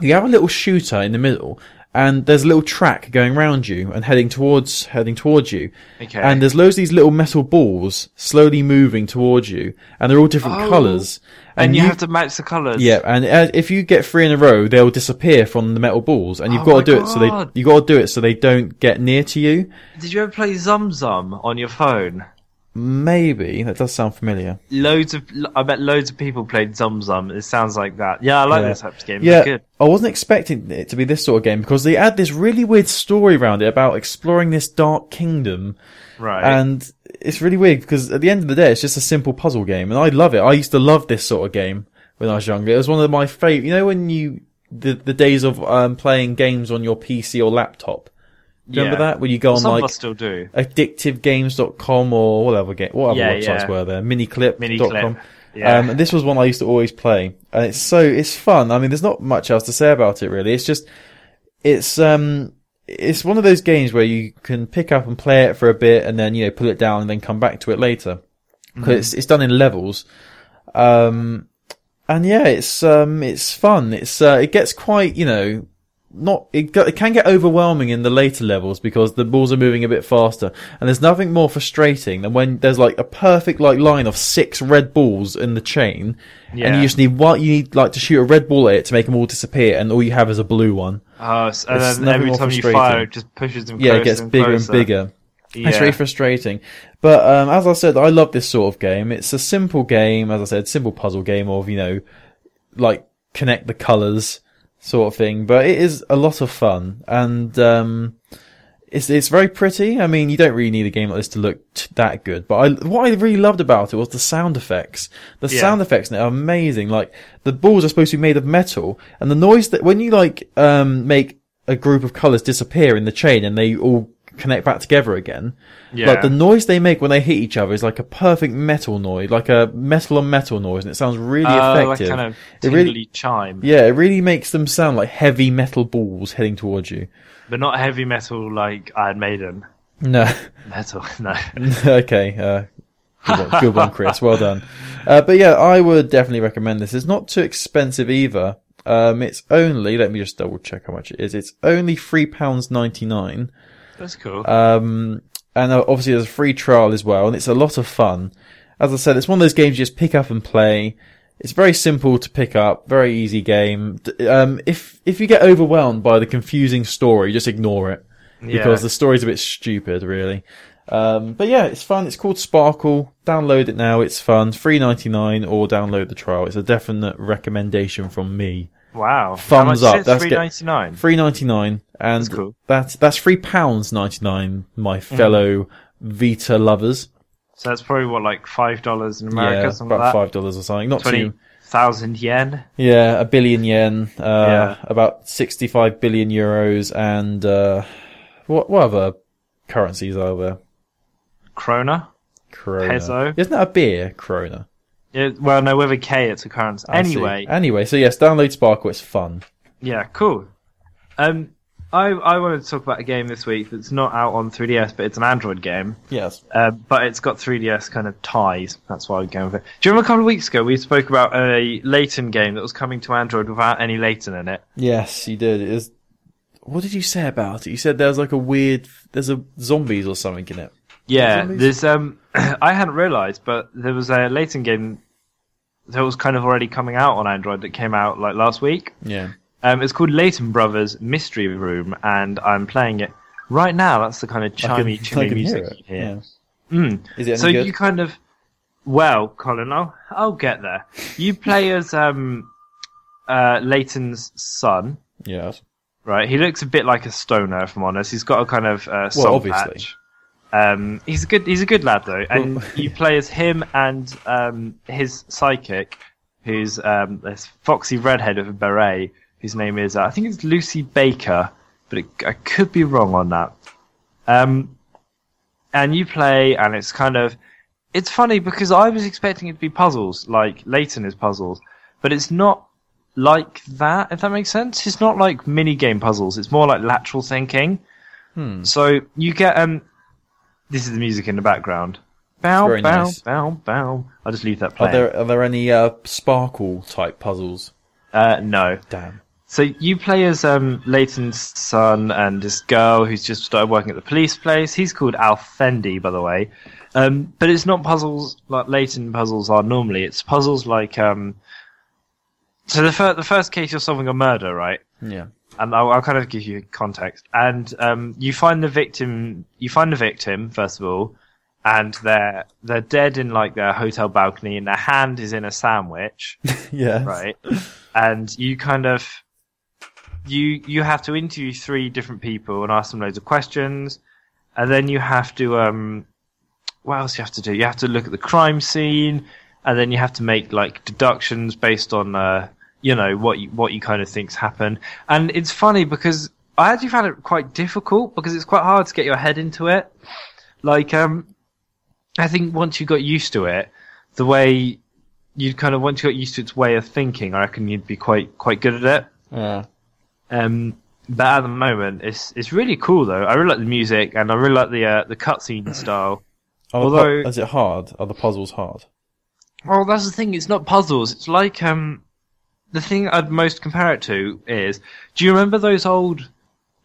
you have a little shooter in the middle. And there's a little track going around you and heading towards heading towards you. Okay. And there's loads of these little metal balls slowly moving towards you, and they're all different Oh. colours. and you have to match the colours. yeah, and uh, if you get three in a row, they'll disappear from the metal balls, and you've Oh got to do it so they God. you got to do it so they don't get near to you. Did you ever play Zum Zum on your phone? Maybe that does sound familiar. Loads of, I bet loads of people played Zum Zum. It sounds like that. Yeah, I like Yeah. those types of games. Yeah. I wasn't expecting it to be this sort of game because they add this really weird story around it about exploring this dark kingdom. Right. And it's really weird because at the end of the day, it's just a simple puzzle game, and I love it. I used to love this sort of game when I was younger. It was one of my favorite. You know, when you the the days of um, playing games on your PC or laptop. Do you remember that when you go on Some like of us still do. addictivegames.com or whatever game, whatever Yeah, websites yeah. were there, miniclip.com. Miniclip. Yeah. Um, and this was one I used to always play, and it's so it's fun. I mean, there's not much else to say about it really. It's just it's um it's one of those games where you can pick up and play it for a bit, and then you know put it down and then come back to it later because it's it's done in levels. Um, and yeah, it's um it's fun. It's uh, it gets quite you know not it, it can get overwhelming in the later levels because the balls are moving a bit faster and there's nothing more frustrating than when there's like a perfect like line of six red balls in the chain and you just need one you need like to shoot a red ball at it to make them all disappear and all you have is a blue one Oh, s- and It's then every time you fire, it just pushes them yeah it gets and bigger closer. and bigger Yeah. it's really frustrating. But um, as I said, I love this sort of game. It's a simple game, as I said, simple puzzle game of, you know, like connect the colours sort of thing. But it is a lot of fun. And um, it's it's very pretty. I mean, you don't really need a game like this to look t- that good. But I, what I really loved about it was the sound effects. The Yeah. sound effects in it are amazing. Like, the balls are supposed to be made of metal. And the noise that, when you like, um, make a group of colours disappear in the chain and they all connect back together again. Yeah. Like the noise they make when they hit each other is like a perfect metal noise, like a metal on metal noise, and it sounds really Oh, like effective. kind of it really, chime, yeah, it really makes them sound like heavy metal balls heading towards you. but not heavy metal like Iron Maiden. No, *laughs* Metal, *laughs* no. *laughs* okay, uh, good one, good one, Chris. Well done. Uh, but yeah, I would definitely recommend this. It's not too expensive either. Um, it's only let me just double check how much it is. It's only three pounds ninety nine. That's cool. Um, and uh, obviously there's a free trial as well, and it's a lot of fun. As I said, it's one of those games you just pick up and play. It's very simple to pick up, very easy game. Um, if if you get overwhelmed by the confusing story, just ignore it because Yeah. the story's a bit stupid, really. Um, but yeah, it's fun. It's called Sparkle. Download it now. It's fun. Three ninety nine, or download the trial. It's a definite recommendation from me. Wow. Thumbs up, that's Three ninety nine. Three ninety nine, and That's cool. that's that's three pounds ninety nine. My fellow Vita lovers, So that's probably what like five dollars in America, yeah, something about like five dollars or something. Not Twenty too, thousand yen. yeah, a billion yen, uh, Yeah. about sixty five billion euros, and uh, what what other currencies are there? Krona. Krona. Peso. Isn't that a beer? Krona. Yeah, well, no, with a K, it's a currency. I see. Anyway, anyway, so yes, download Sparkle. It's fun. yeah, cool. Um, I I wanted to talk about a game this week that's not out on 3DS, but it's an Android game. Yes. Uh, but it's got 3DS kind of ties. That's why I'm going with it. Do you remember a couple of weeks ago we spoke about a Layton game that was coming to Android without any Layton in it? Yes, you did. It is. What did you say about it? You said there's like a weird. There's a zombies or something in it. Yeah, there's um, *clears throat* I hadn't realised, but there was a Layton game that was kind of already coming out on Android that came out like last week. Yeah. Um, it's called Layton Brothers Mystery Room, and I'm playing it Right now, that's the kind of *laughs* chimey, can, chimey music hear you hear. Yeah. Mm. Is it any so good? you kind of well colin i'll, I'll get there you *laughs* play as um uh layton's son Yes. right he looks a bit like a stoner if i'm honest he's got a kind of uh, Well, obviously. patch um he's a good he's a good lad though and Well- you play as him and um his psychic who's um this foxy redhead with a beret whose name is uh, i think it's lucy baker but it, i could be wrong on that um and you play, and it's kind of it's funny because I was expecting it to be puzzles, like Layton is puzzles, but it's not like that. If that makes sense, it's not like mini game puzzles. It's more like lateral thinking. Hmm. So you get um, this is the music in the background. Bow, very bow, nice. bow, bow. I'll just leave that Are playing. there are there any uh, sparkle type puzzles? Uh, no. Damn. So you play as um, Layton's son and this girl who's just started working at the police place. He's called Alfendi, by the way. Um, but it's not puzzles like Layton puzzles are normally. It's puzzles like um. So the first the first case you're solving a murder, right? Yeah. And I'll, I'll kind of give you context. And um, you find the victim. You find the victim first of all, and they're they're dead in like their hotel balcony, and their hand is in a sandwich *laughs* Yeah. right? and you kind of you you have to interview three different people and ask them loads of questions, and then you have to um, what else you have to do? You have to look at the crime scene, and then you have to make like deductions based on uh, you know what you, what you kind of think's happened. And it's funny because I actually found it quite difficult because it's quite hard to get your head into it. Like um, I think once you got used to it, the way you'd kind of once you got used to its way of thinking, I reckon you'd be quite quite good at it. Yeah. Um, but at the moment, it's it's really cool though. I really like the music and I really like the uh, the cutscene *clears throat* style. Are Although- is it hard? Are the puzzles hard? Well, that's the thing. It's not puzzles. It's like um, the thing I'd most compare it to is. Do you remember those old,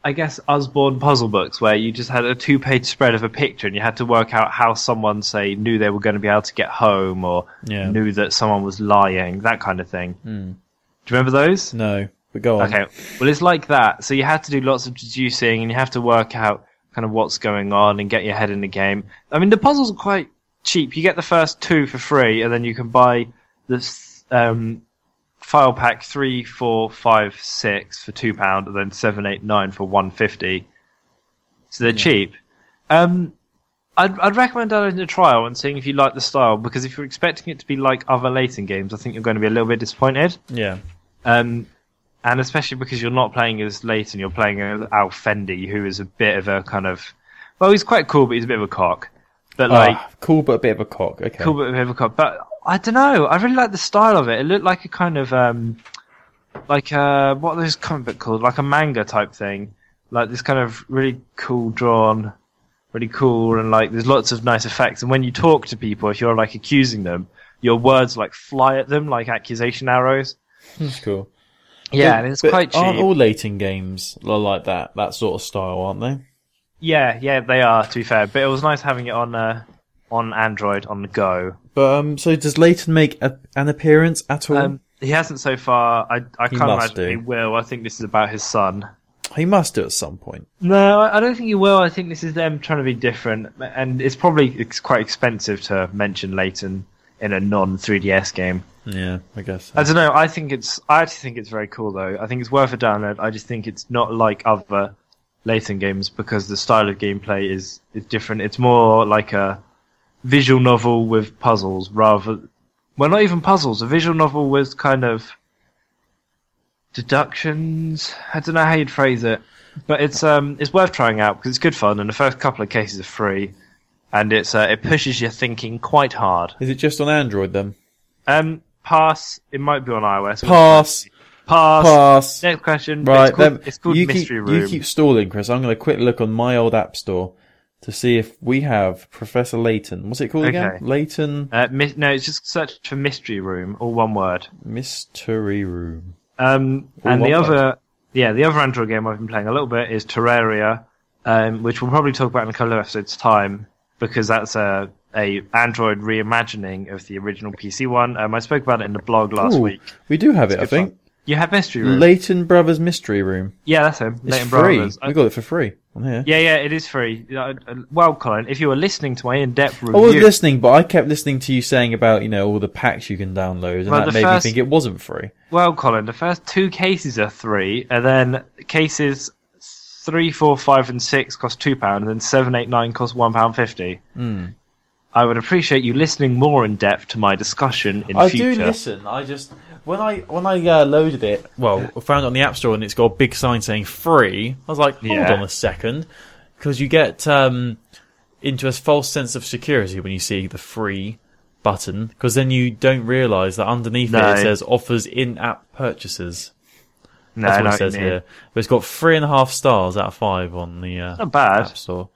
I guess, Usborne puzzle books where you just had a two-page spread of a picture and you had to work out how someone, say, knew they were going to be able to get home or Yeah. knew that someone was lying, that kind of thing. Hmm. Do you remember those? No. But go on. Okay. Well, it's like that. So you have to do lots of deducing, and you have to work out kind of what's going on and get your head in the game. I mean, the puzzles are quite cheap. You get the first two for free, and then you can buy this um, file pack three, four, five, six for two pound, and then seven, eight, nine for one fifty. So they're cheap. Um, I'd, I'd recommend downloading a trial and seeing if you like the style, because if you're expecting it to be like other Layton games, I think you're going to be a little bit disappointed. Yeah. Um, and especially because you're not playing as Layton, you're playing as Alfendi, who is a bit of a kind of, well, he's quite cool, but he's a bit of a cock. But like, Ah, cool, but a bit of a cock. Okay. cool, but a bit of a cock. But I don't know. I really like the style of it. It looked like a kind of, um, like uh, what are those comic book called? Like a manga type thing. Like this kind of really cool drawn, really cool, and like there's lots of nice effects. And when you talk to people, if you're like accusing them, your words like fly at them like accusation arrows. That's cool. Yeah, But- and it's quite cheap. Aren't all Layton games like that? That sort of style, aren't they? Yeah, yeah, they are. To be fair, but it was nice having it on uh, on Android on the go. But um, so does Layton make a, an appearance at all? Um, he hasn't so far. I I He can't must imagine do. he will. I think this is about his son. he must do at some point. No, I I don't think he will. I think this is them trying to be different, and it's probably it's quite expensive to mention Layton in a non 3DS game. Yeah, I guess. so. I don't know. I think it's. I actually think it's very cool though. I think it's worth a download. I just think it's not like other Layton games because the style of gameplay is is different. It's more like a visual novel with puzzles rather. Well, not even puzzles. A visual novel with kind of deductions. I don't know how you'd phrase it, but it's um it's worth trying out because it's good fun and the first couple of cases are free, and it's uh, it pushes your thinking quite hard. Is it just on Android then? Um, pass. It might be on iOS. Pass. Pass. Pass. Next question. Right, It's called, then it's called you Mystery keep Room. you keep stalling, Chris. I'm going to quick look on my old app store to see if we have Professor Layton. What's it called again? Layton Uh, mi- no, it's just search for Mystery Room, all one word. Mystery Room. Um, All and the other, yeah, the other Android game I've been playing a little bit is Terraria, um, which we'll probably talk about in a couple of episodes' time because that's a a Android reimagining of the original PC one. Um, I spoke about it in the blog last Ooh, week. We do have it, I think. fun. You have Mystery Room. Layton Brothers Mystery Room. yeah, that's him. It's Layton free. Brothers. We got it for free. on here. Yeah, yeah, it is free. Uh, uh, Well, Colin, if you were listening to my in-depth review, I was listening, but I kept listening to you saying about you know all the packs you can download, and Well, that made first- me think it wasn't free. well, Colin, the first two cases are three, and then cases three, four, five, and six cost two pound, and then seven, eight, nine cost one pound fifty. Hmm. I would appreciate you listening more in depth to my discussion in future. I do listen. I just when I when I uh, loaded it, well, found it on the App Store and it's got a big sign saying free. I was like, hold Yeah. on a second, because you get um, into a false sense of security when you see the free button, because then you don't realise that underneath it No. it says offers in-app purchases. No, That's what it says here. But it's got three and a half stars out of five on the uh, Not bad. App Store.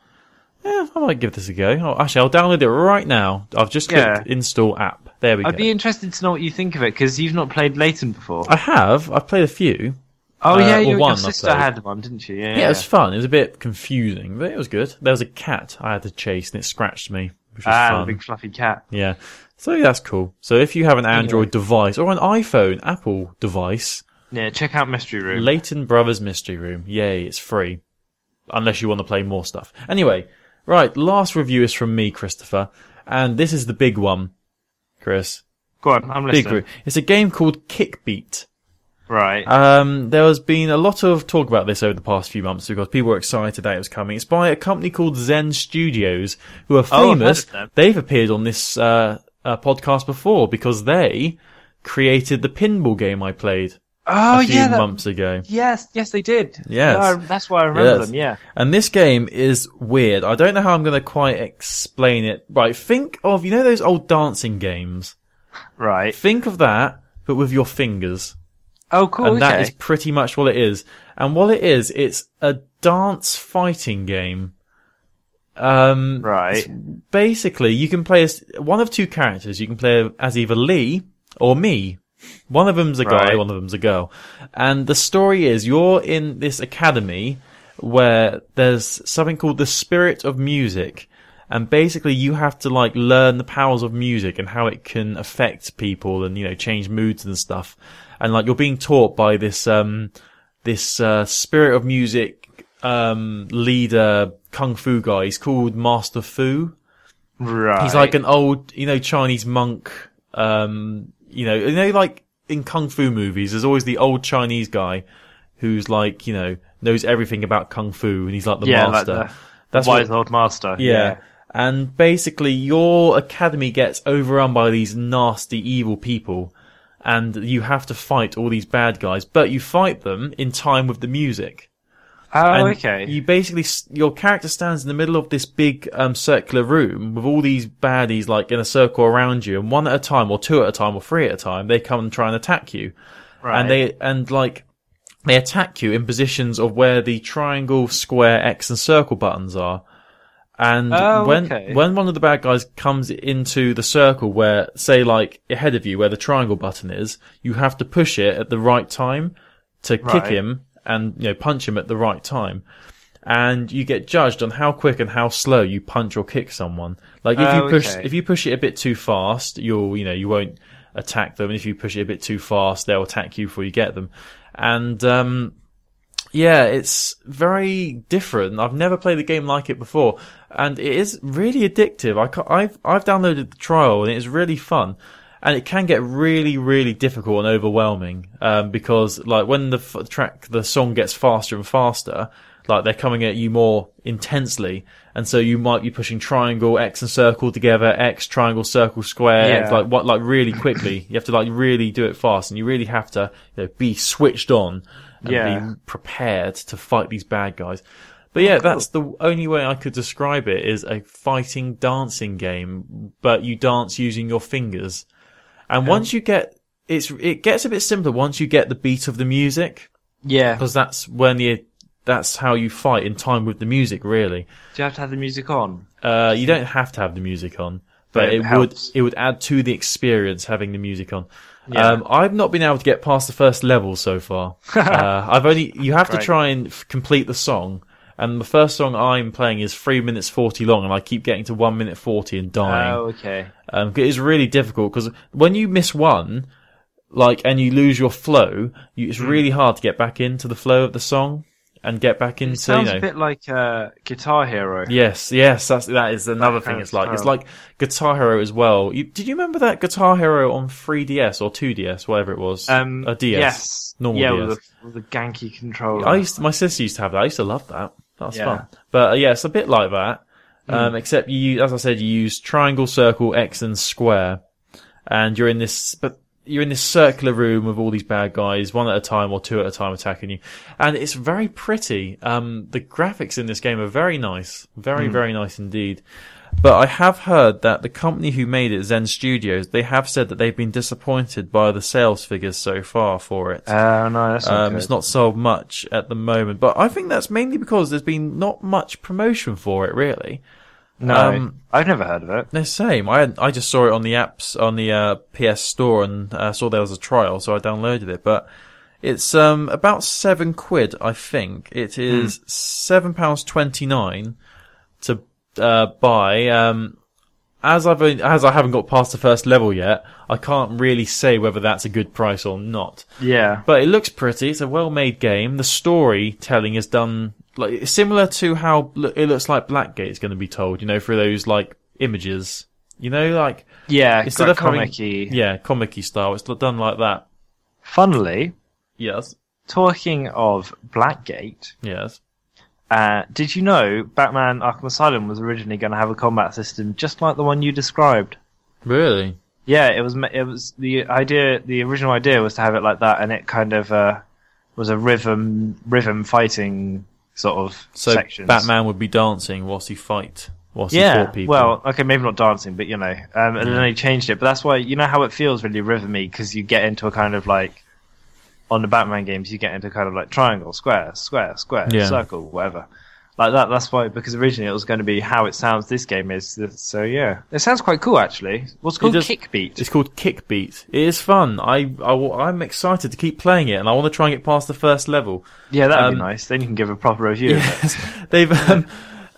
Yeah, I might give this a go. Oh, actually, I'll download it right now. I've just clicked Yeah. install app. There we I'd go. be interested to know what you think of it because you've not played Layton before. I have. I've played a few. oh uh, yeah, or you, one your sister had one, didn't she? Yeah, Yeah, it was fun. It was a bit confusing, but it was good. There was a cat I had to chase, and it scratched me, which was ah, fun. big fluffy cat. Yeah, so yeah, that's cool. So if you have an Android device or an iPhone, Apple device, Yeah, check out Mystery Room. Layton Brothers Mystery Room, yay, it's free, unless you want to play more stuff. Anyway, right, last review is from me, Christopher, and this is the big one, Chris. Go on, I'm listening. re- It's a game called Kickbeat. Right. Um, there has been a lot of talk about this over the past few months because people were excited that it was coming. It's by a company called Zen Studios, who are Oh, famous. them. They've appeared on this uh, uh, podcast before because they created the pinball game I played oh a few yeah, that- months ago. yes, yes, they did. Yes. No, that's why I remember Yes. them. Yeah. And this game is weird. I don't know how I'm going to quite explain it. Right, think of, you know those old dancing games? Right. Think of that, but with your fingers. Oh, cool. and okay. that is pretty much what it is. And what it is, it's a dance fighting game. Um, right. basically, you can play as one of two characters. You can play as either Lee or me. One of them's a guy, Right. one of them's a girl. And the story is you're in this academy where there's something called the spirit of music. And basically you have to like learn the powers of music and how it can affect people and, you know, change moods and stuff. And like you're being taught by this, um, this, uh, spirit of music, um, leader kung fu guy. He's called Master Fu. Right. He's like an old, you know, Chinese monk. Um, you know, you know, like in kung fu movies, there's always the old Chinese guy who's like, you know, knows everything about kung fu, and he's like the yeah, like master. the That's wise what, old master. yeah. And basically, your academy gets overrun by these nasty, evil people, and you have to fight all these bad guys. But you fight them in time with the music. Oh, okay. You basically, your character stands in the middle of this big um, circular room with all these baddies like in a circle around you, and one at a time, or two at a time, or three at a time, they come and try and attack you. right. And they and like they attack you in positions of where the triangle, square, X, and circle buttons are. And Oh, when okay. when one of the bad guys comes into the circle where, say, like ahead of you, where the triangle button is, you have to push it at the right time to kick Right. him and you know punch him at the right time. And you get judged on how quick and how slow you punch or kick someone. Like if you Oh, push okay. if you push it a bit too fast, you'll you know you won't attack them. And if you push it a bit too fast, they'll attack you before you get them. And um, yeah, it's very different. I've never played a game like it before, and it is really addictive. I I've I've downloaded the trial, and it is really fun. And it can get really, really difficult and overwhelming um, because, like, when the f- track, the song gets faster and faster, like they're coming at you more intensely, and so you might be pushing triangle, X, and circle together, X, triangle, circle, square, Yeah. X, like what, like really quickly. you have to like really do it fast, and you really have to you know, be switched on and Yeah. be prepared to fight these bad guys. But yeah, that's the only way I could describe it is a fighting dancing game, but you dance using your fingers. And once you get, it's, it gets a bit simpler once you get the beat of the music, yeah. Because that's when you, that's how you fight in time with the music, really. Do you have to have the music on? Uh, you don't have to have the music on, but But it it, would it would add to the experience having the music on. Yeah. Um, I've not been able to get past the first level so far. *laughs* uh, I've only you have to try and f- complete the song, and the first song I'm playing is three minutes forty long, and I keep getting to one minute forty and dying. Oh, okay. Um, it's really difficult because when you miss one, like, and you lose your flow, you, Hmm. it's really hard to get back into the flow of the song. and get back into Sounds you know a bit like uh, Guitar Hero. Yes, yes, that's that is another That thing. It's like it's like Guitar Hero as well. You, did you remember that Guitar Hero on 3DS or 2DS, whatever it was? Um, a DS, Yes. normal yeah, DS. with a, with a ganky controller. I used to, my sister used to have that. I used to love that. That was Yeah. fun. But uh, yeah, it's a bit like that. Um, except you, as I said, you use triangle, circle, X, and square, and you're in this, but you're in this circular room with all these bad guys, one at a time or two at a time attacking you, and it's very pretty. Um, the graphics in this game are very nice, very very nice indeed. But I have heard that the company who made it, Zen Studios, they have said that they've been disappointed by the sales figures so far for it. Oh no, that's not Um, good. it's not sold much at the moment, but I think that's mainly because there's been not much promotion for it, really. No, um, I've never heard of it. The same. I I just saw it on the apps on the uh, PS Store and uh, saw there was a trial, so I downloaded it. But it's um about seven quid, I think. It is seven pounds twenty nine uh, buy. Um, as I've only- as I haven't got past the first level yet, I can't really say whether that's a good price or not. Yeah. But it looks pretty. It's a well-made game. The storytelling is done like similar to how it looks like Blackgate is going to be told. You know, through those like images. You know, like Yeah, instead of having comic-y. yeah, comic-y style. It's done like that. Funnily, Yes, talking of Blackgate, yes. Uh, did you know Batman Arkham Asylum was originally going to have a combat system just like the one you described? Really? Yeah, it was. It was the idea. The original idea was to have it like that, and it kind of uh, was a rhythm, rhythm fighting sort of So sections. Batman would be dancing whilst he fight, whilst he fought people. well, okay, maybe not dancing, but you know, um, and then they changed it. But that's why you know how it feels really rhythmy because you get into a kind of like on the Batman games, you get into kind of like triangle, square, square, square, Yeah. circle, whatever, like that. That's why because originally it was going to be how it sounds. This game is so yeah, it sounds quite cool actually. What's it called does- Kickbeat? It's called Kickbeat. It is fun. I, I am excited to keep playing it, and I want to try and get past the first level. Yeah, that'd um, be nice. Then you can give a proper review. *laughs* Yes, they've, um,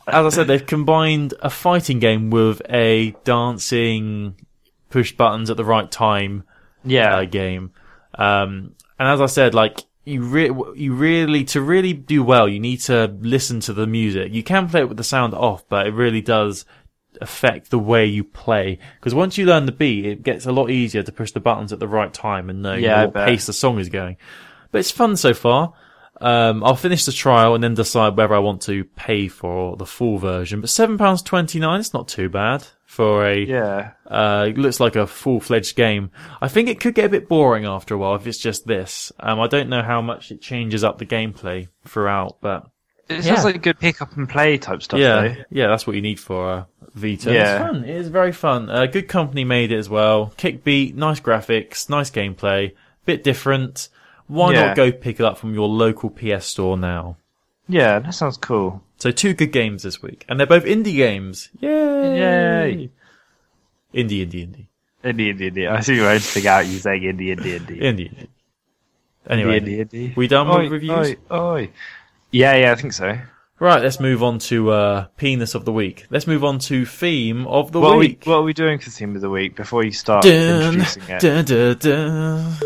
as I said, they've combined a fighting game with a dancing, push buttons at the right time Yeah, uh, game. Um, and as I said, like you re- you really to really do well, you need to listen to the music. You can play it with the sound off, but it really does affect the way you play. Because once you learn the beat, it gets a lot easier to push the buttons at the right time and know Yeah, what pace the song is going. But it's fun so far. Um, I'll finish the trial and then decide whether I want to pay for the full version. But seven pounds twenty nine, it's not too bad for a yeah. uh, it looks like a full-fledged game. I think it could get a bit boring after a while if it's just this. Um, I don't know how much it changes up the gameplay throughout, but It Yeah. sounds like good pick up and play type stuff. yeah, though. yeah, that's what you need for uh, Vita. Yeah. It's fun. It is very fun. Uh, good company made it as well. Kickbeat, nice graphics, nice gameplay, bit different. Why Yeah. not go pick it up from your local PS store now? yeah, that sounds cool. So two good games this week, and they're both indie games. Yay! Yay. Indie, indie, indie, Indie, indie, indie. I see you editing out you saying indie, indie, indie. indie. indie. Anyway, Indie, indie. we done with reviews? oi, oi. Yeah, yeah, I think so. Right, let's move on to uh, penis of the week. Let's move on to theme of the What are, we, week. what are we doing for theme of the week before you start Dun, introducing it? dun, dun, dun.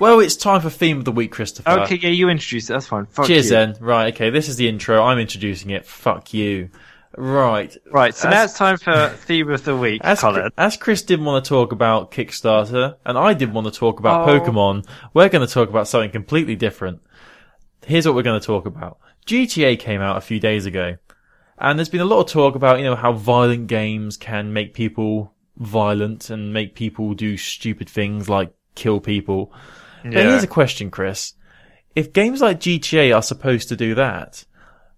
Well, it's time for theme of the week, Christopher. Okay, yeah, you introduce it. That's fine. Fuck Cheers, you. then. Right, okay, this is the intro. I'm introducing it. Fuck you. Right. Right, so As- now it's time for theme of the week, As, Colin. as Chris didn't want to talk about Kickstarter, and I didn't want to talk about Oh. Pokemon, we're going to talk about something completely different. Here's what we're going to talk about. GTA came out a few days ago, and there's been a lot of talk about, you know, how violent games can make people violent and make people do stupid things like kill people. But here's a question, Chris. If games like GTA are supposed to do that,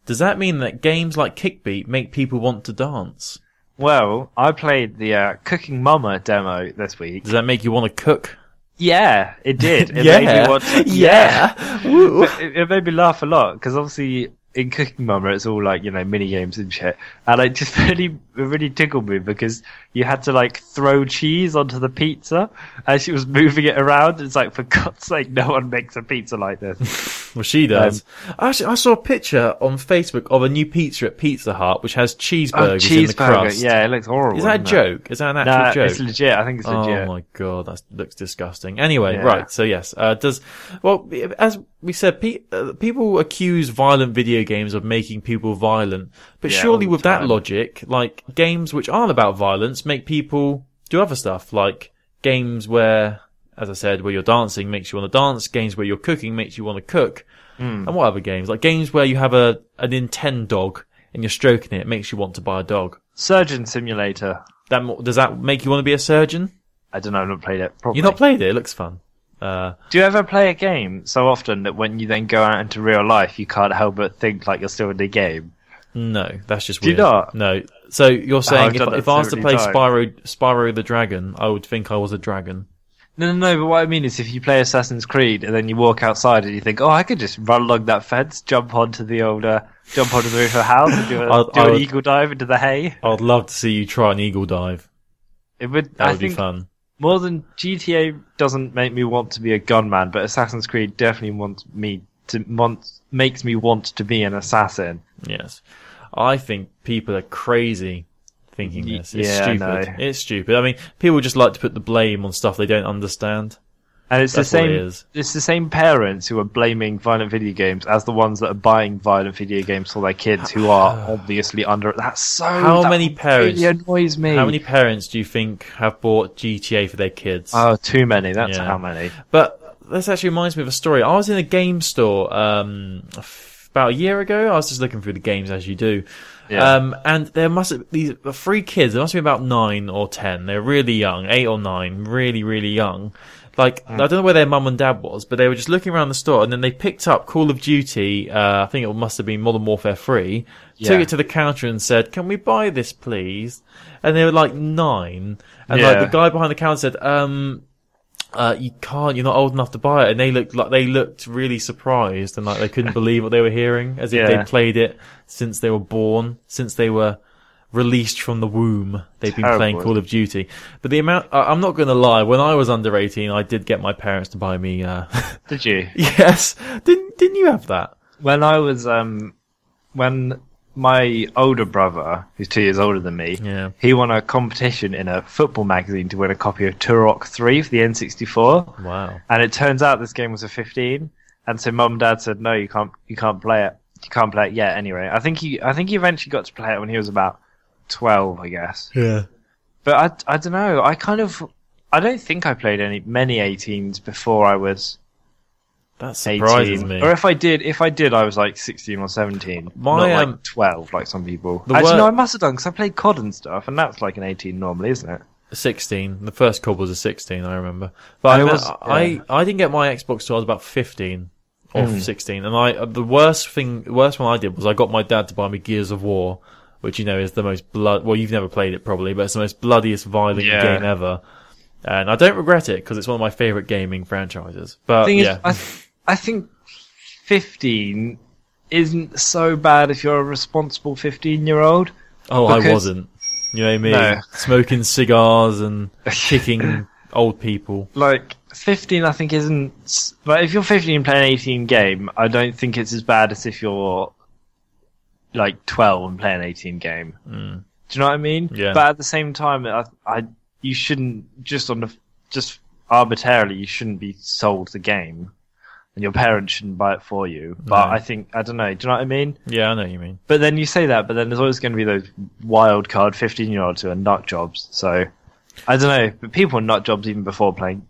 does that mean that games like Kickbeat make people want to dance? Well, I played the uh, Cooking Mama demo this week. Does that make you want to cook? Yeah, it did. *laughs* It yeah. made me want to, *laughs* yeah. Woo. it, it made me laugh a lot because obviously in Cooking Mama it's all like you know mini games and shit, and it just *laughs* really it really tickled me because you had to like throw cheese onto the pizza as she was moving it around. It's like for God's sake, no one makes a pizza like this. *laughs* Well, she does. Actually, I saw a picture on Facebook of a new pizza at Pizza Hut, which has cheeseburgers in the crust. Oh, yeah, it looks horrible. Is that a it? joke? Is that an actual Nah, joke? it's legit. I think it's legit. Oh my god, that looks disgusting. Anyway, Yeah. right. So yes, uh, does well as we said, pe- uh, people accuse violent video games of making people violent, but Yeah, surely with that logic, like games which aren't about violence make people do other stuff, like games where, as I said, where you're dancing makes you want to dance. Games where you're cooking makes you want to cook, Hmm. and what other games? Like games where you have a a Nintendo dog and you're stroking it, makes you want to buy a dog. Surgeon Simulator. That does that make you want to be a surgeon? I don't know. I've not played it. Probably. You've not played it. It looks fun. Uh, Do you ever play a game so often that when you then go out into real life, you can't help but think like you're still in the game? No, that's just weird. Do you not? No. So you're saying if, if I was to play times. Spyro, Spyro the Dragon, I would think I was a dragon. No, no, no. But what I mean is, if you play Assassin's Creed and then you walk outside and you think, "Oh, I could just run along that fence, jump onto the old, uh, jump onto the roof of a house, and do, a, *laughs* do an would- eagle dive into the hay," I'd love to see you try an eagle dive. it would. That I would be fun. more than GTA doesn't make me want to be a gunman, but Assassin's Creed definitely wants me to want makes me want to be an assassin. Yes. I think people are crazy thinking this. It's yeah, stupid. know. It's stupid. I mean, people just like to put the blame on stuff they don't understand. And it's That's the same. it. It's the same parents who are blaming violent video games as the ones that are buying violent video games for their kids who are *sighs* obviously under. That's so. How that many parents- Really annoys me. How many parents do you think have bought GTA for their kids? Oh, too many. That's Yeah. how many. But this actually reminds me of a story. I was in a game store um, f- about a year ago. I was just looking through the games as you do. Yeah. Um, and there must have these the three kids. There must be about nine or ten. They're really young, eight or nine, really, really young. Like Mm. I don't know where their mum and dad was, but they were just looking around the store, and then they picked up Call of Duty. Uh, I think it must have been Modern Warfare Three. Took it to the counter and said, "Can we buy this, please?" And they were like nine, and Yeah. like the guy behind the counter said, "Um, uh, you can't, you're not old enough to buy it. And they looked like, they looked really surprised and like they couldn't *laughs* believe what they were hearing, as if Yeah. they'd played it since they were born, since they were released from the womb. They've been playing Call of Duty. But the amount, I I'm not gonna lie, when I was under 18, I did get my parents to buy me, uh, Did you? *laughs* yes. Didn't, didn't you have that? When I was um, when my older brother, who's two years older than me, Yeah. he won a competition in a football magazine to win a copy of Turok 3 for the N64. Wow. And it turns out this game was a 15, and so mum and dad said, "No, you can't, you can't play it. You can't play it yet." Anyway, I think he, I think he eventually got to play it when he was about 12, I guess. Yeah. But I, I don't know. I kind of, I don't think I played any many 18s before I was That surprises 18. me. Or if I did, if I did, I was like 16 or 17. My, not like um, 12, like some people. the Actually, wor- no, I must have done because I played COD and stuff, and that's like an 18 normally, isn't it? 16. The first COD was a 16, I remember. But I, was- I, yeah. I didn't get my Xbox till I was about 15 or Hmm. 16. And I, the worst thing, worst one I did was I got my dad to buy me Gears of War, which you know is the most blood, well, you've never played it probably, but it's the most bloodiest, violent Yeah. game ever. And I don't regret it because it's one of my favorite gaming franchises. But thing yeah. is, *laughs* I, think 15 isn't so bad if you're a responsible 15 year old. oh, I wasn't. You know me, No. smoking cigars and *laughs* kicking old people. Like, 15 I think isn't. But if you're 15 playing an 18 game, I don't think it's as bad as if you're like 12 and playing an 18 game. Hmm. Do you know what I mean? Yeah. But at the same time, I, I you shouldn't just on the just arbitrarily you shouldn't be sold the game, and your parents shouldn't buy it for you. But No. I think I don't know. Do you know what I mean? Yeah, I know what you mean. But then you say that, but then there's always going to be those wild card 15 year olds who are nut jobs. So I don't know. But people are nut jobs even before playing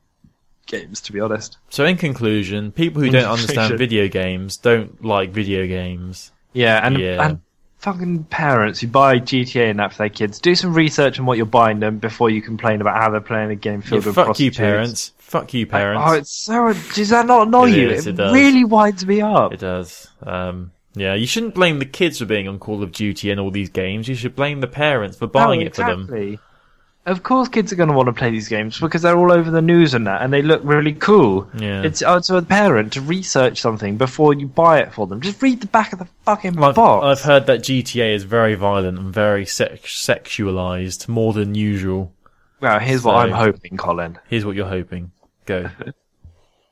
games, to be honest. So in conclusion, people who don't understand video games don't like video games. Yeah, and Yeah. and fucking parents who buy GTA and that for their kids, do some research on what you're buying them before you complain about how they're playing a game Yeah, filled with fuck you, parents. Fuck you, parents. Oh, it's so. Does that not annoy It you? is, it it really winds me up. It does. Um, yeah, you shouldn't blame the kids for being on Call of Duty and all these games. You should blame the parents for buying No, it for them. exactly. of course kids are going to want to play these games because they're all over the news and that, and they look really cool. Yeah. It's up to a parent to research something before you buy it for them. Just read the back of the fucking I've, box. I've heard that GTA is very violent and very sex- sexualized, more than usual. well, here's what I'm hoping, Colin. Here's what you're hoping. Go.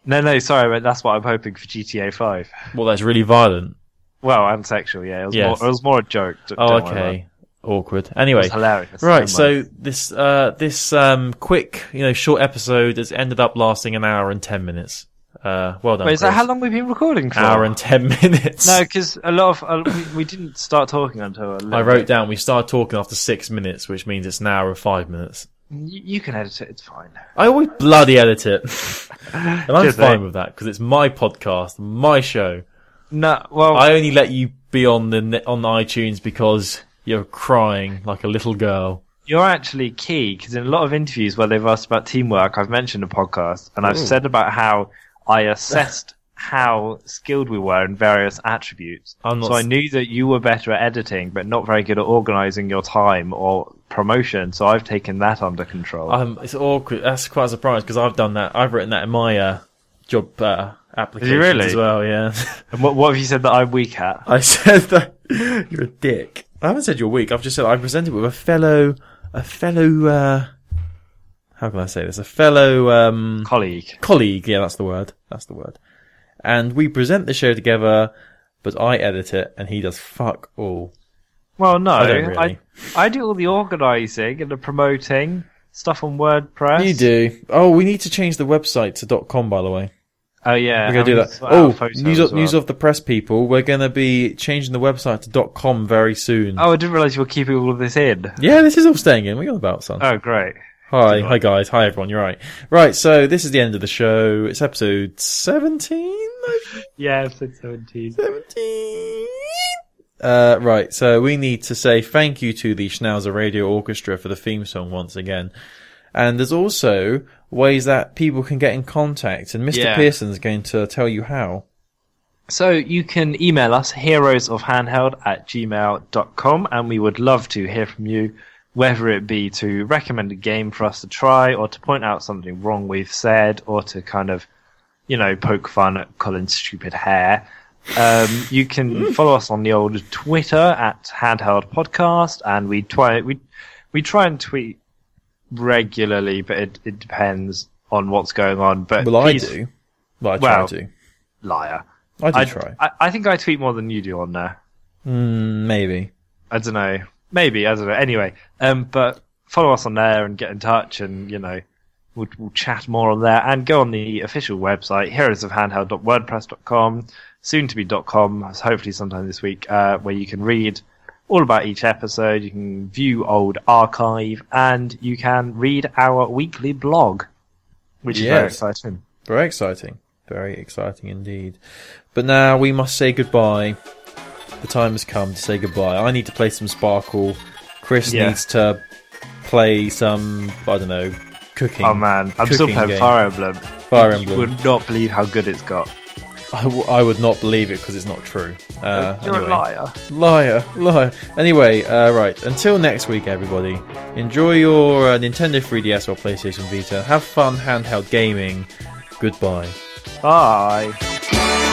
No, no, sorry, but that's what I'm hoping for GTA 5. well, that's really violent. Well, and sexual, yeah. It was, Yes. more, it was more a joke. d- Oh, don't worry about it. okay. Awkward. Anyway, hilarious. right. So this uh, this um, quick, you know, short episode has ended up lasting an hour and ten minutes. Uh, well done. Wait, is that Chris. how long we've been recording for? Hour and ten minutes. No, because a lot of uh, we, we didn't start talking until. A little I wrote down we started talking after six minutes, which means it's an hour and five minutes. You, you can edit it. It's fine. I always bloody edit it, *laughs* and I'm fine mate. with that because it's my podcast, my show. No, well, I only let you be on the on iTunes because you're crying like a little girl. you're actually key because in a lot of interviews where they've asked about teamwork, I've mentioned a podcast and I've said about how I assessed how skilled we were in various attributes. So I knew that you were better at editing, but not very good at organizing your time or promotion. So I've taken that under control. Um, it's awkward. That's quite a surprise because I've done that. I've written that in my uh, job uh, application really? as well. Yeah, *laughs* and what, what have you said that I'm weak at? *laughs* I said that *laughs* you're a dick. I haven't said you're weak. I've just said I presented with a fellow, a fellow. Uh, how can I say this? A fellow um, Colleague. colleague. Yeah, that's the word. That's the word. And we present the show together, but I edit it and he does fuck all. Well, no, I really. I, I do all the organising and the promoting stuff on WordPress. You do. Oh, we need to change the website to .com, by the way. Oh yeah, We're going to do that. we sort out Oh, news, of, news of the press people. We're going to be changing the website to .com very soon. Oh, I didn't realise you were keeping all of this in. Yeah, this is all staying in. We got about son. Oh, great. Hi, hi guys, hi everyone. You're right. Right, so this is the end of the show. It's episode seventeen. Yeah, episode 17. 17. Uh, right, so we need to say thank you to the Schnauzer Radio Orchestra for the theme song once again. And there's also ways that people can get in contact, and Mr. Yeah. Pearson's going to tell you how. So you can email us heroesofhandheld at gmail.com and we would love to hear from you, whether it be to recommend a game for us to try or to point out something wrong we've said or to kind of, you know, poke fun at Colin's stupid hair. Um, you can *laughs* follow us on the old Twitter at Handheld Podcast and we try, we, we try and tweet regularly, but it, it depends on what's going on. But Well, I do. Well, I try Well, to. Liar. I do I, try. I, I think I tweet more than you do on there. Mm, maybe. I don't know. Maybe I don't know. Anyway, um, but follow us on there and get in touch, and you know, we'll, we'll chat more on there. And go on the official website, heroesofhandheld.wordpress.com, soon to be .com, hopefully sometime this week, uh, where you can read all about each episode. You can view old archive, and you can read our weekly blog, which is very exciting. Very exciting. Very exciting indeed. But now we must say goodbye. The time has come to say goodbye. I need to play some Sparkle. Chris Yeah. needs to play some, I don't know, cooking. Oh man, I'm still playing game. Fire Emblem. Fire You Emblem. would not believe how good it's got. I, w- I would not believe it because it's not true. Uh, You're anyway. a liar. Liar, liar. Anyway, uh, right. Until next week, everybody. Enjoy your uh, Nintendo 3DS or PlayStation Vita. Have fun handheld gaming. Goodbye. Bye.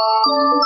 Música